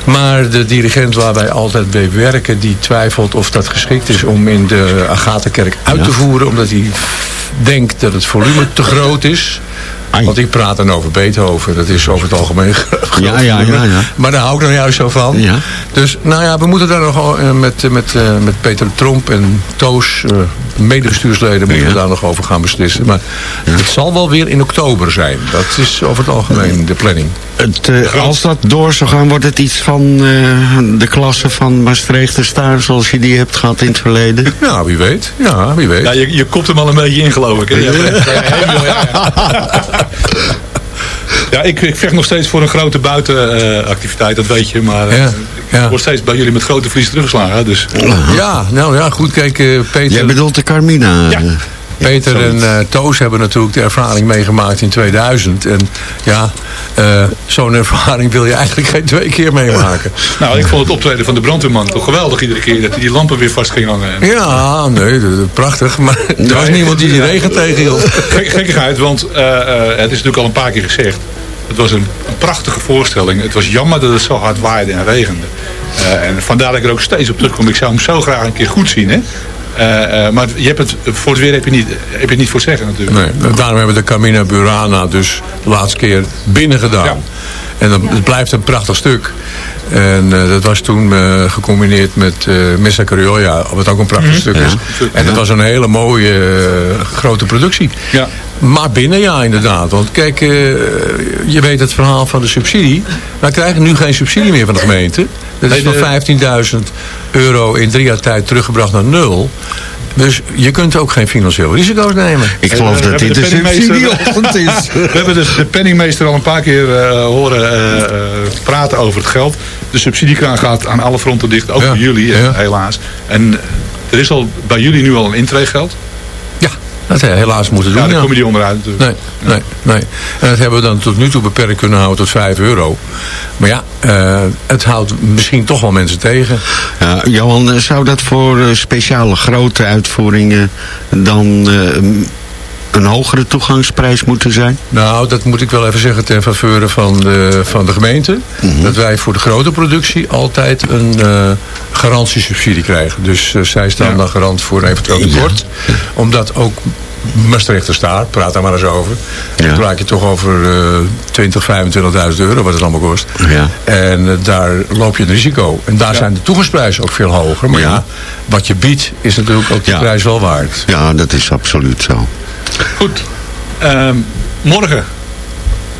Maar de dirigent waar wij altijd mee werken, die twijfelt of dat geschikt is om in de Agatha-kerk uit te voeren, omdat hij denkt dat het volume te groot is. Want ik praat dan over Beethoven, dat is over het algemeen (laughs) Ja, ja, ja, ja. Maar daar hou ik nou juist zo van. Ja. Dus nou ja, we moeten daar nog eh, met, eh, met, eh, met Peter Tromp en Toos, medebestuursleden, moeten daar nog over gaan beslissen. Maar het zal wel weer in oktober zijn. Dat is over het algemeen de planning. Het, eh, als dat door zou gaan, wordt het iets van eh, de klasse van Maastricht de Staar, zoals je die hebt gehad in het verleden? (laughs) Ja, wie weet. Ja, wie weet. Ja, je, je kopt hem al een beetje in, geloof ik. Hè? (laughs) Ja, ik, ik vecht nog steeds voor een grote buitenactiviteit, dat weet je. Maar eh, ik word steeds bij jullie met grote verlies teruggeslagen. Dus. Ja, nou ja, goed. Kijk, eh, Peter... Jij bedoelt de Carmina? Ja. Peter en eh, Toos hebben natuurlijk de ervaring meegemaakt in 2000. En ja, eh, zo'n ervaring wil je eigenlijk geen twee keer meemaken. (laughs) Nou, ik vond het optreden van de brandweerman toch geweldig iedere keer dat hij die lampen weer vast ging hangen. Ja, nee, prachtig. Maar er was niemand die die regen tegenhield. Gek, gekkigheid, want eh, eh, het is natuurlijk al een paar keer gezegd. Het was een, een prachtige voorstelling. Het was jammer dat het zo hard waaide en regende. Eh, en vandaar dat ik er ook steeds op terugkom. Ik zou hem zo graag een keer goed zien. Hè? Eh, eh, maar je hebt het, voor het weer heb je, niet, heb je het niet voor zeggen natuurlijk. Nee, daarom hebben we de Camina Burana dus de laatste keer binnen gedaan. En dat, het blijft een prachtig stuk. En dat was toen gecombineerd met eh Missa Cariola, wat ook een prachtig Mhm. stuk Ja. is. En dat was een hele mooie grote productie. Ja. Maar binnen ja, inderdaad. Want kijk, eh, je weet het verhaal van de subsidie. Wij krijgen nu geen subsidie meer van de gemeente. Dat is van 15.000 euro in drie jaar tijd teruggebracht naar nul. Dus je kunt ook geen financieel risico's nemen. Ik geloof dat dit de subsidieochtend is. (laughs) We hebben dus de penningmeester al een paar keer eh, horen eh, praten over het geld. De subsidiekraan gaat aan alle fronten dicht, ook voor jullie eh, helaas. En er is al bij jullie nu al een intreegeld. Dat hebben we helaas moeten doen. Ja, daar ja. kom je niet onderuit natuurlijk. Nee, nee, nee. En dat hebben we dan tot nu toe beperkt kunnen houden tot 5 euro. Maar ja, eh, het houdt misschien toch wel mensen tegen. Ja, Johan, zou dat voor eh, speciale grote uitvoeringen dan eh, een hogere toegangsprijs moeten zijn? Nou, dat moet ik wel even zeggen ten faveur van de, van de gemeente. Mhm. Dat wij voor de grote productie altijd een eh, garantiesubsidie krijgen. Dus eh, zij staan dan garant voor een eventueel tekort. Omdat ook Maastricht er staat, praat daar maar eens over. Dan praat je toch over eh 20, 25.000 euro wat het allemaal kost. Ja. En eh, daar loop je een risico. En daar zijn de toegangsprijzen ook veel hoger. Maar ja, wat je biedt is natuurlijk ook de prijs wel waard. Ja, dat is absoluut zo. Goed. Ehm, morgen.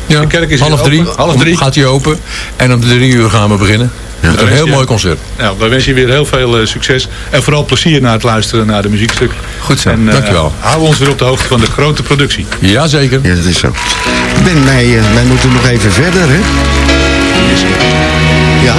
Ja, de kerk is half drie. Half drie. gaat hij open. En om de drie uur gaan we beginnen. Een heel je- mooi concert. Nou, wij wensen je weer heel veel eh, succes. En vooral plezier na het luisteren naar de muziekstuk. Goed zo, en, eh, dankjewel. Houden we ons weer op de hoogte van de grote productie. Jazeker. Ja, dat is zo. Ben, wij, eh, wij moeten nog even verder, hè? Ja,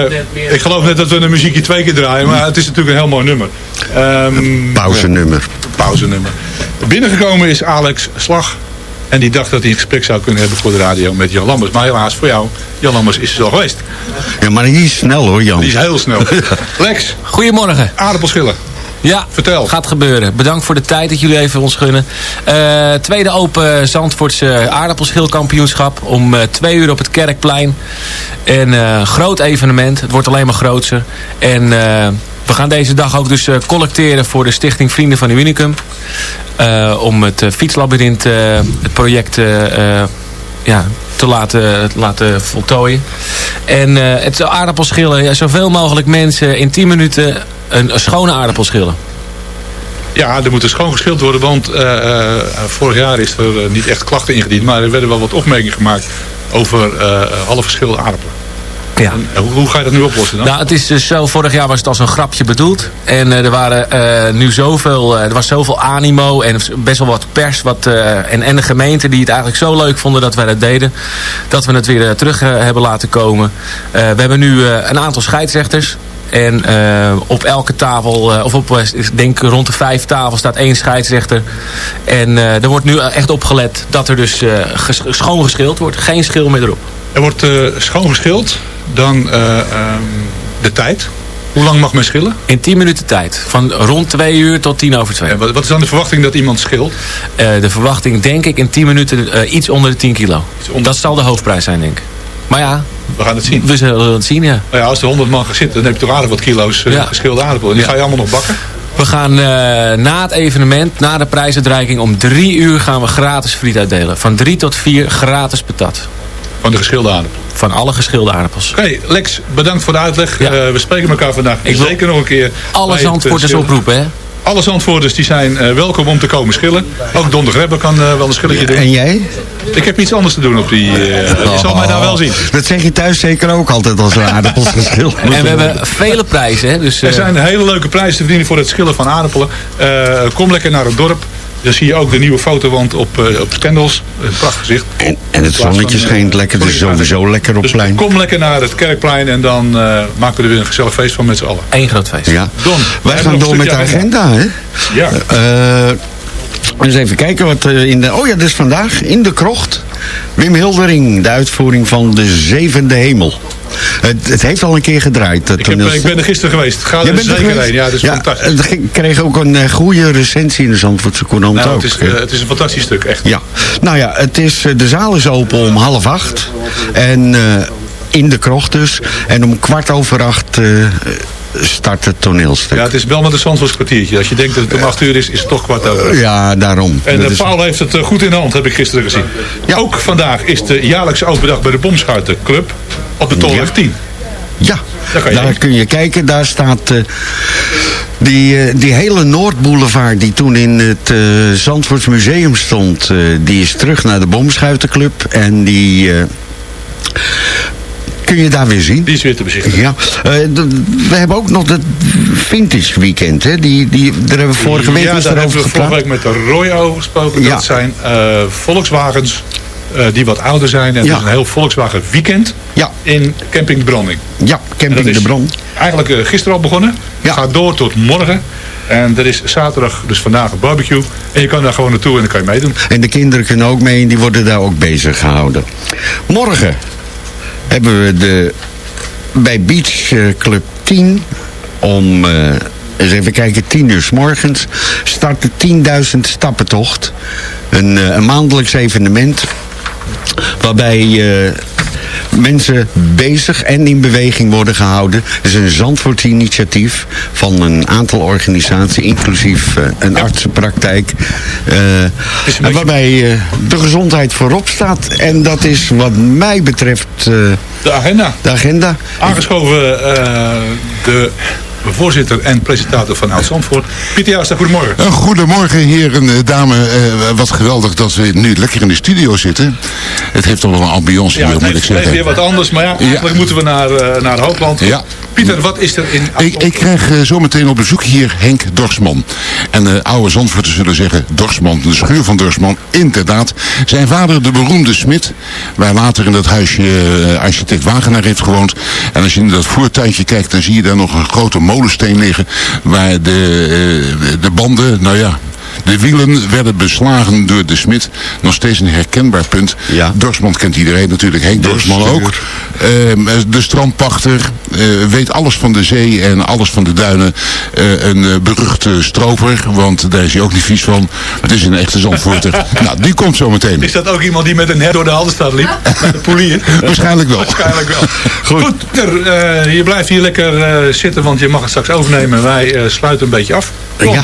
Ik, eh, ik geloof net dat we een muziekje twee keer draaien. Maar het is natuurlijk een heel mooi nummer. Ehm, Pauzenummer. pauzenummer. Binnengekomen is Alex Slag. En die dacht dat hij een gesprek zou kunnen hebben voor de radio met Jan Lammers. Maar helaas voor jou, Jan Lammers is er al geweest. Ja, maar die is snel hoor, Jan. Die is heel snel. (laughs) Lex, Goedemorgen. aardappelschillen. Ja, Vertel. gaat gebeuren. Bedankt voor de tijd dat jullie even ons gunnen. Eh, tweede open Zandvoortse aardappelschilkampioenschap. Om eh, twee uur op het Kerkplein. En eh, groot evenement. Het wordt alleen maar grootser. En we gaan deze dag ook dus collecteren voor de stichting Vrienden van de Unicum. Om het fietslabyrinth, eh, het project... ja, te laten, laten voltooien. En eh, het aardappelschillen, ja, zoveel mogelijk mensen in 10 minuten een, schone aardappel schillen. Ja, er moet schoon geschild worden, want eh, eh, vorig jaar is er niet echt klachten ingediend. Maar er werden wel wat opmerkingen gemaakt over alle verschillende aardappelen. Ja. En, hoe, ga je dat nu oplossen dan? Nou, het is dus zo, vorig jaar was het als een grapje bedoeld. En eh, er waren eh, nu zoveel, eh, er was zoveel animo en best wel wat pers wat, en, en de gemeente die het eigenlijk zo leuk vonden dat wij dat deden. Dat we het weer terug hebben laten komen. We hebben nu een aantal scheidsrechters. En op elke tafel, of op ik denk rond de vijf tafels staat één scheidsrechter. En er wordt nu echt op gelet dat er dus schoon geschild wordt. Geen schil meer erop. Er wordt eh, schoon geschild, dan eh, ehm, de tijd. Hoe lang mag men schillen? In 10 minuten tijd. Van rond 2 uur tot 10 over 2. En wat, is dan de verwachting dat iemand schilt? Eh, de verwachting denk ik in 10 minuten iets onder de 10 kilo. Dat zal de hoofdprijs zijn denk ik. Maar ja, We gaan het zien. we zullen het zien ja. Nou ja, als er 100 man gaat zitten, dan heb je toch aardig wat kilo's eh, Ja. geschilde aardappelen. En die ga je allemaal nog bakken. We gaan na het evenement, na de prijsuitreiking, om drie uur gaan we gratis friet uitdelen. Van drie tot vier gratis patat. Van de geschilde aardappelen? Van alle geschilde aardappels. Oké, Lex, bedankt voor de uitleg. Ja. Eh, we spreken elkaar vandaag Ik zeker nog een keer. Alle eh, zandvoorters schillen. oproepen hè. Alle zandvoorters die zijn eh, welkom om te komen schillen. Ook Don de Grebbe kan eh, wel een schilletje doen. En jij? Ik heb iets anders te doen op die... eh, (laughs) je zal mij daar wel zien. Dat zeg je thuis zeker ook altijd als er aardappels (laughs) geschild En we hebben vele prijzen hè. Dus, Er zijn hele leuke prijzen te verdienen voor het schillen van aardappelen. Eh, kom lekker naar het dorp. Dan zie je ook de nieuwe fotowand op, eh op. Een prachtig gezicht. En, en het zonnetje schijnt lekker, dus sowieso lekker op Dus plein. kom lekker naar het Kerkplein en dan eh, maken we er weer een gezellig feest van met z'n allen. Eén groot feest. Ja. Don, Wij gaan door met de agenda, hè? Ja. Eh, eens even kijken wat eh, in de... Oh ja, dus vandaag in de krocht. Wim Hildering, de uitvoering van de Zevende Hemel. Het, het heeft al een keer gedraaid. dat Ik, heb, toneel- ik ben er gisteren geweest. Ga er er zeker heen. Ja, dat is fantastisch. Het ge- kreeg ook een eh, goede recensie in de Zandvoortse Courant Nou, ook. het, is, eh, het is een fantastisch stuk, echt. Ja, nou ja, het is, eh, de zaal is open om half acht. En eh, in de krocht dus. En om kwart over acht eh, start het toneelstuk. Ja, het is wel met een Zandvoorts kwartiertje. Als je denkt dat het om acht uur is, is het toch kwart over. Ja, daarom. En Dat eh, is- Paul heeft het eh, goed in de hand, heb ik gisteren gezien. Ook vandaag is de jaarlijkse open dag bij de Bomschuitenclub op de Tolweg 10. Ja, Daar je kun je kijken. Daar staat eh, die, die hele Noordboulevard die toen in het Zandvoorts Museum stond. die is terug naar de Bomschuitenclub. En die kun je daar weer zien. Die is weer te bezichtigen. Ja, eh, we hebben ook nog het vintage weekend. Hè? Die, die, daar hebben we vorige week ja, daar hebben we vorige week met de Roy over gesproken. Ja. Dat zijn eh, Volkswagens eh, die wat ouder zijn. En Ja. is een heel Volkswagen weekend Ja. in Camping de Branding. Ja, Camping de Bron. Eigenlijk eh, gisteren al begonnen. Gaat door tot morgen. En er is zaterdag, dus vandaag een barbecue. En je kan daar gewoon naartoe en dan kan je meedoen. En de kinderen kunnen ook mee en die worden daar ook bezig gehouden. Morgen hebben we de, bij Beach eh, Club 10 om, eh, eens even kijken, 10 uur s morgens start de 10.000 stappentocht. Een, eh, een maandelijks evenement waarbij eh, mensen bezig en in beweging worden gehouden. Het is een Zandvoort initiatief van een aantal organisaties, inclusief eh, een artsenpraktijk. eh, waarbij eh, de gezondheid voorop staat. En dat is wat mij betreft De agenda. de agenda. Aangeschoven de voorzitter en presentator van Oud Zandvoort. Pieter goedemorgen. Een goedemorgen heren, eh, dame. Eh, wat geweldig dat we nu lekker in de studio zitten. Het heeft toch wel een ambiance Ja, hier, het moet ik heeft, heeft zeggen. weer wat anders. Maar ja, eigenlijk moeten we naar, eh, naar Hoogland. Ja. Pieter, wat is er in Ik, ik krijg eh, zometeen op bezoek hier Henk Dorsman. En de oude Zandvoorters zullen zeggen, Dorsman, de schuur van Dorsman. Inderdaad, zijn vader de beroemde smid. Waar later in dat huisje eh, architect Wagenaar heeft gewoond. En als je in dat voertuintje kijkt, dan zie je daar nog een grote molensteen liggen. Waar de, de banden, nou ja... De wielen werden beslagen door de smid. Nog steeds een herkenbaar punt. Dorsman kent iedereen natuurlijk. Henk Dorsman ook. Ehm, de strandpachter. eh, weet alles van de zee en alles van de duinen. Eh, een eh, beruchte stroper. Want daar is hij ook niet vies van. Het is een echte zandvoorter. (laughs) nou, die komt zo meteen. Is dat ook iemand die met een hert door de Haldenstad liep? (laughs) Met de polier? Waarschijnlijk wel. Waarschijnlijk wel. (laughs) Goed, eh, je blijft hier lekker eh, zitten, want je mag het straks overnemen. Wij eh, sluiten een beetje af. Kom. Ja.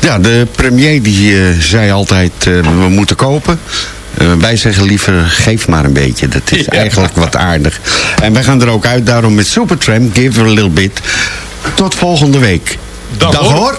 Ja, de premier die eh, zei altijd, eh, we moeten kopen. Eh, wij zeggen liever, geef maar een beetje. Dat is (laughs) eigenlijk wat aardig. En wij gaan er ook uit, daarom met Supertramp, give a little bit. Tot volgende week. Dag, Dag hoor. hoor.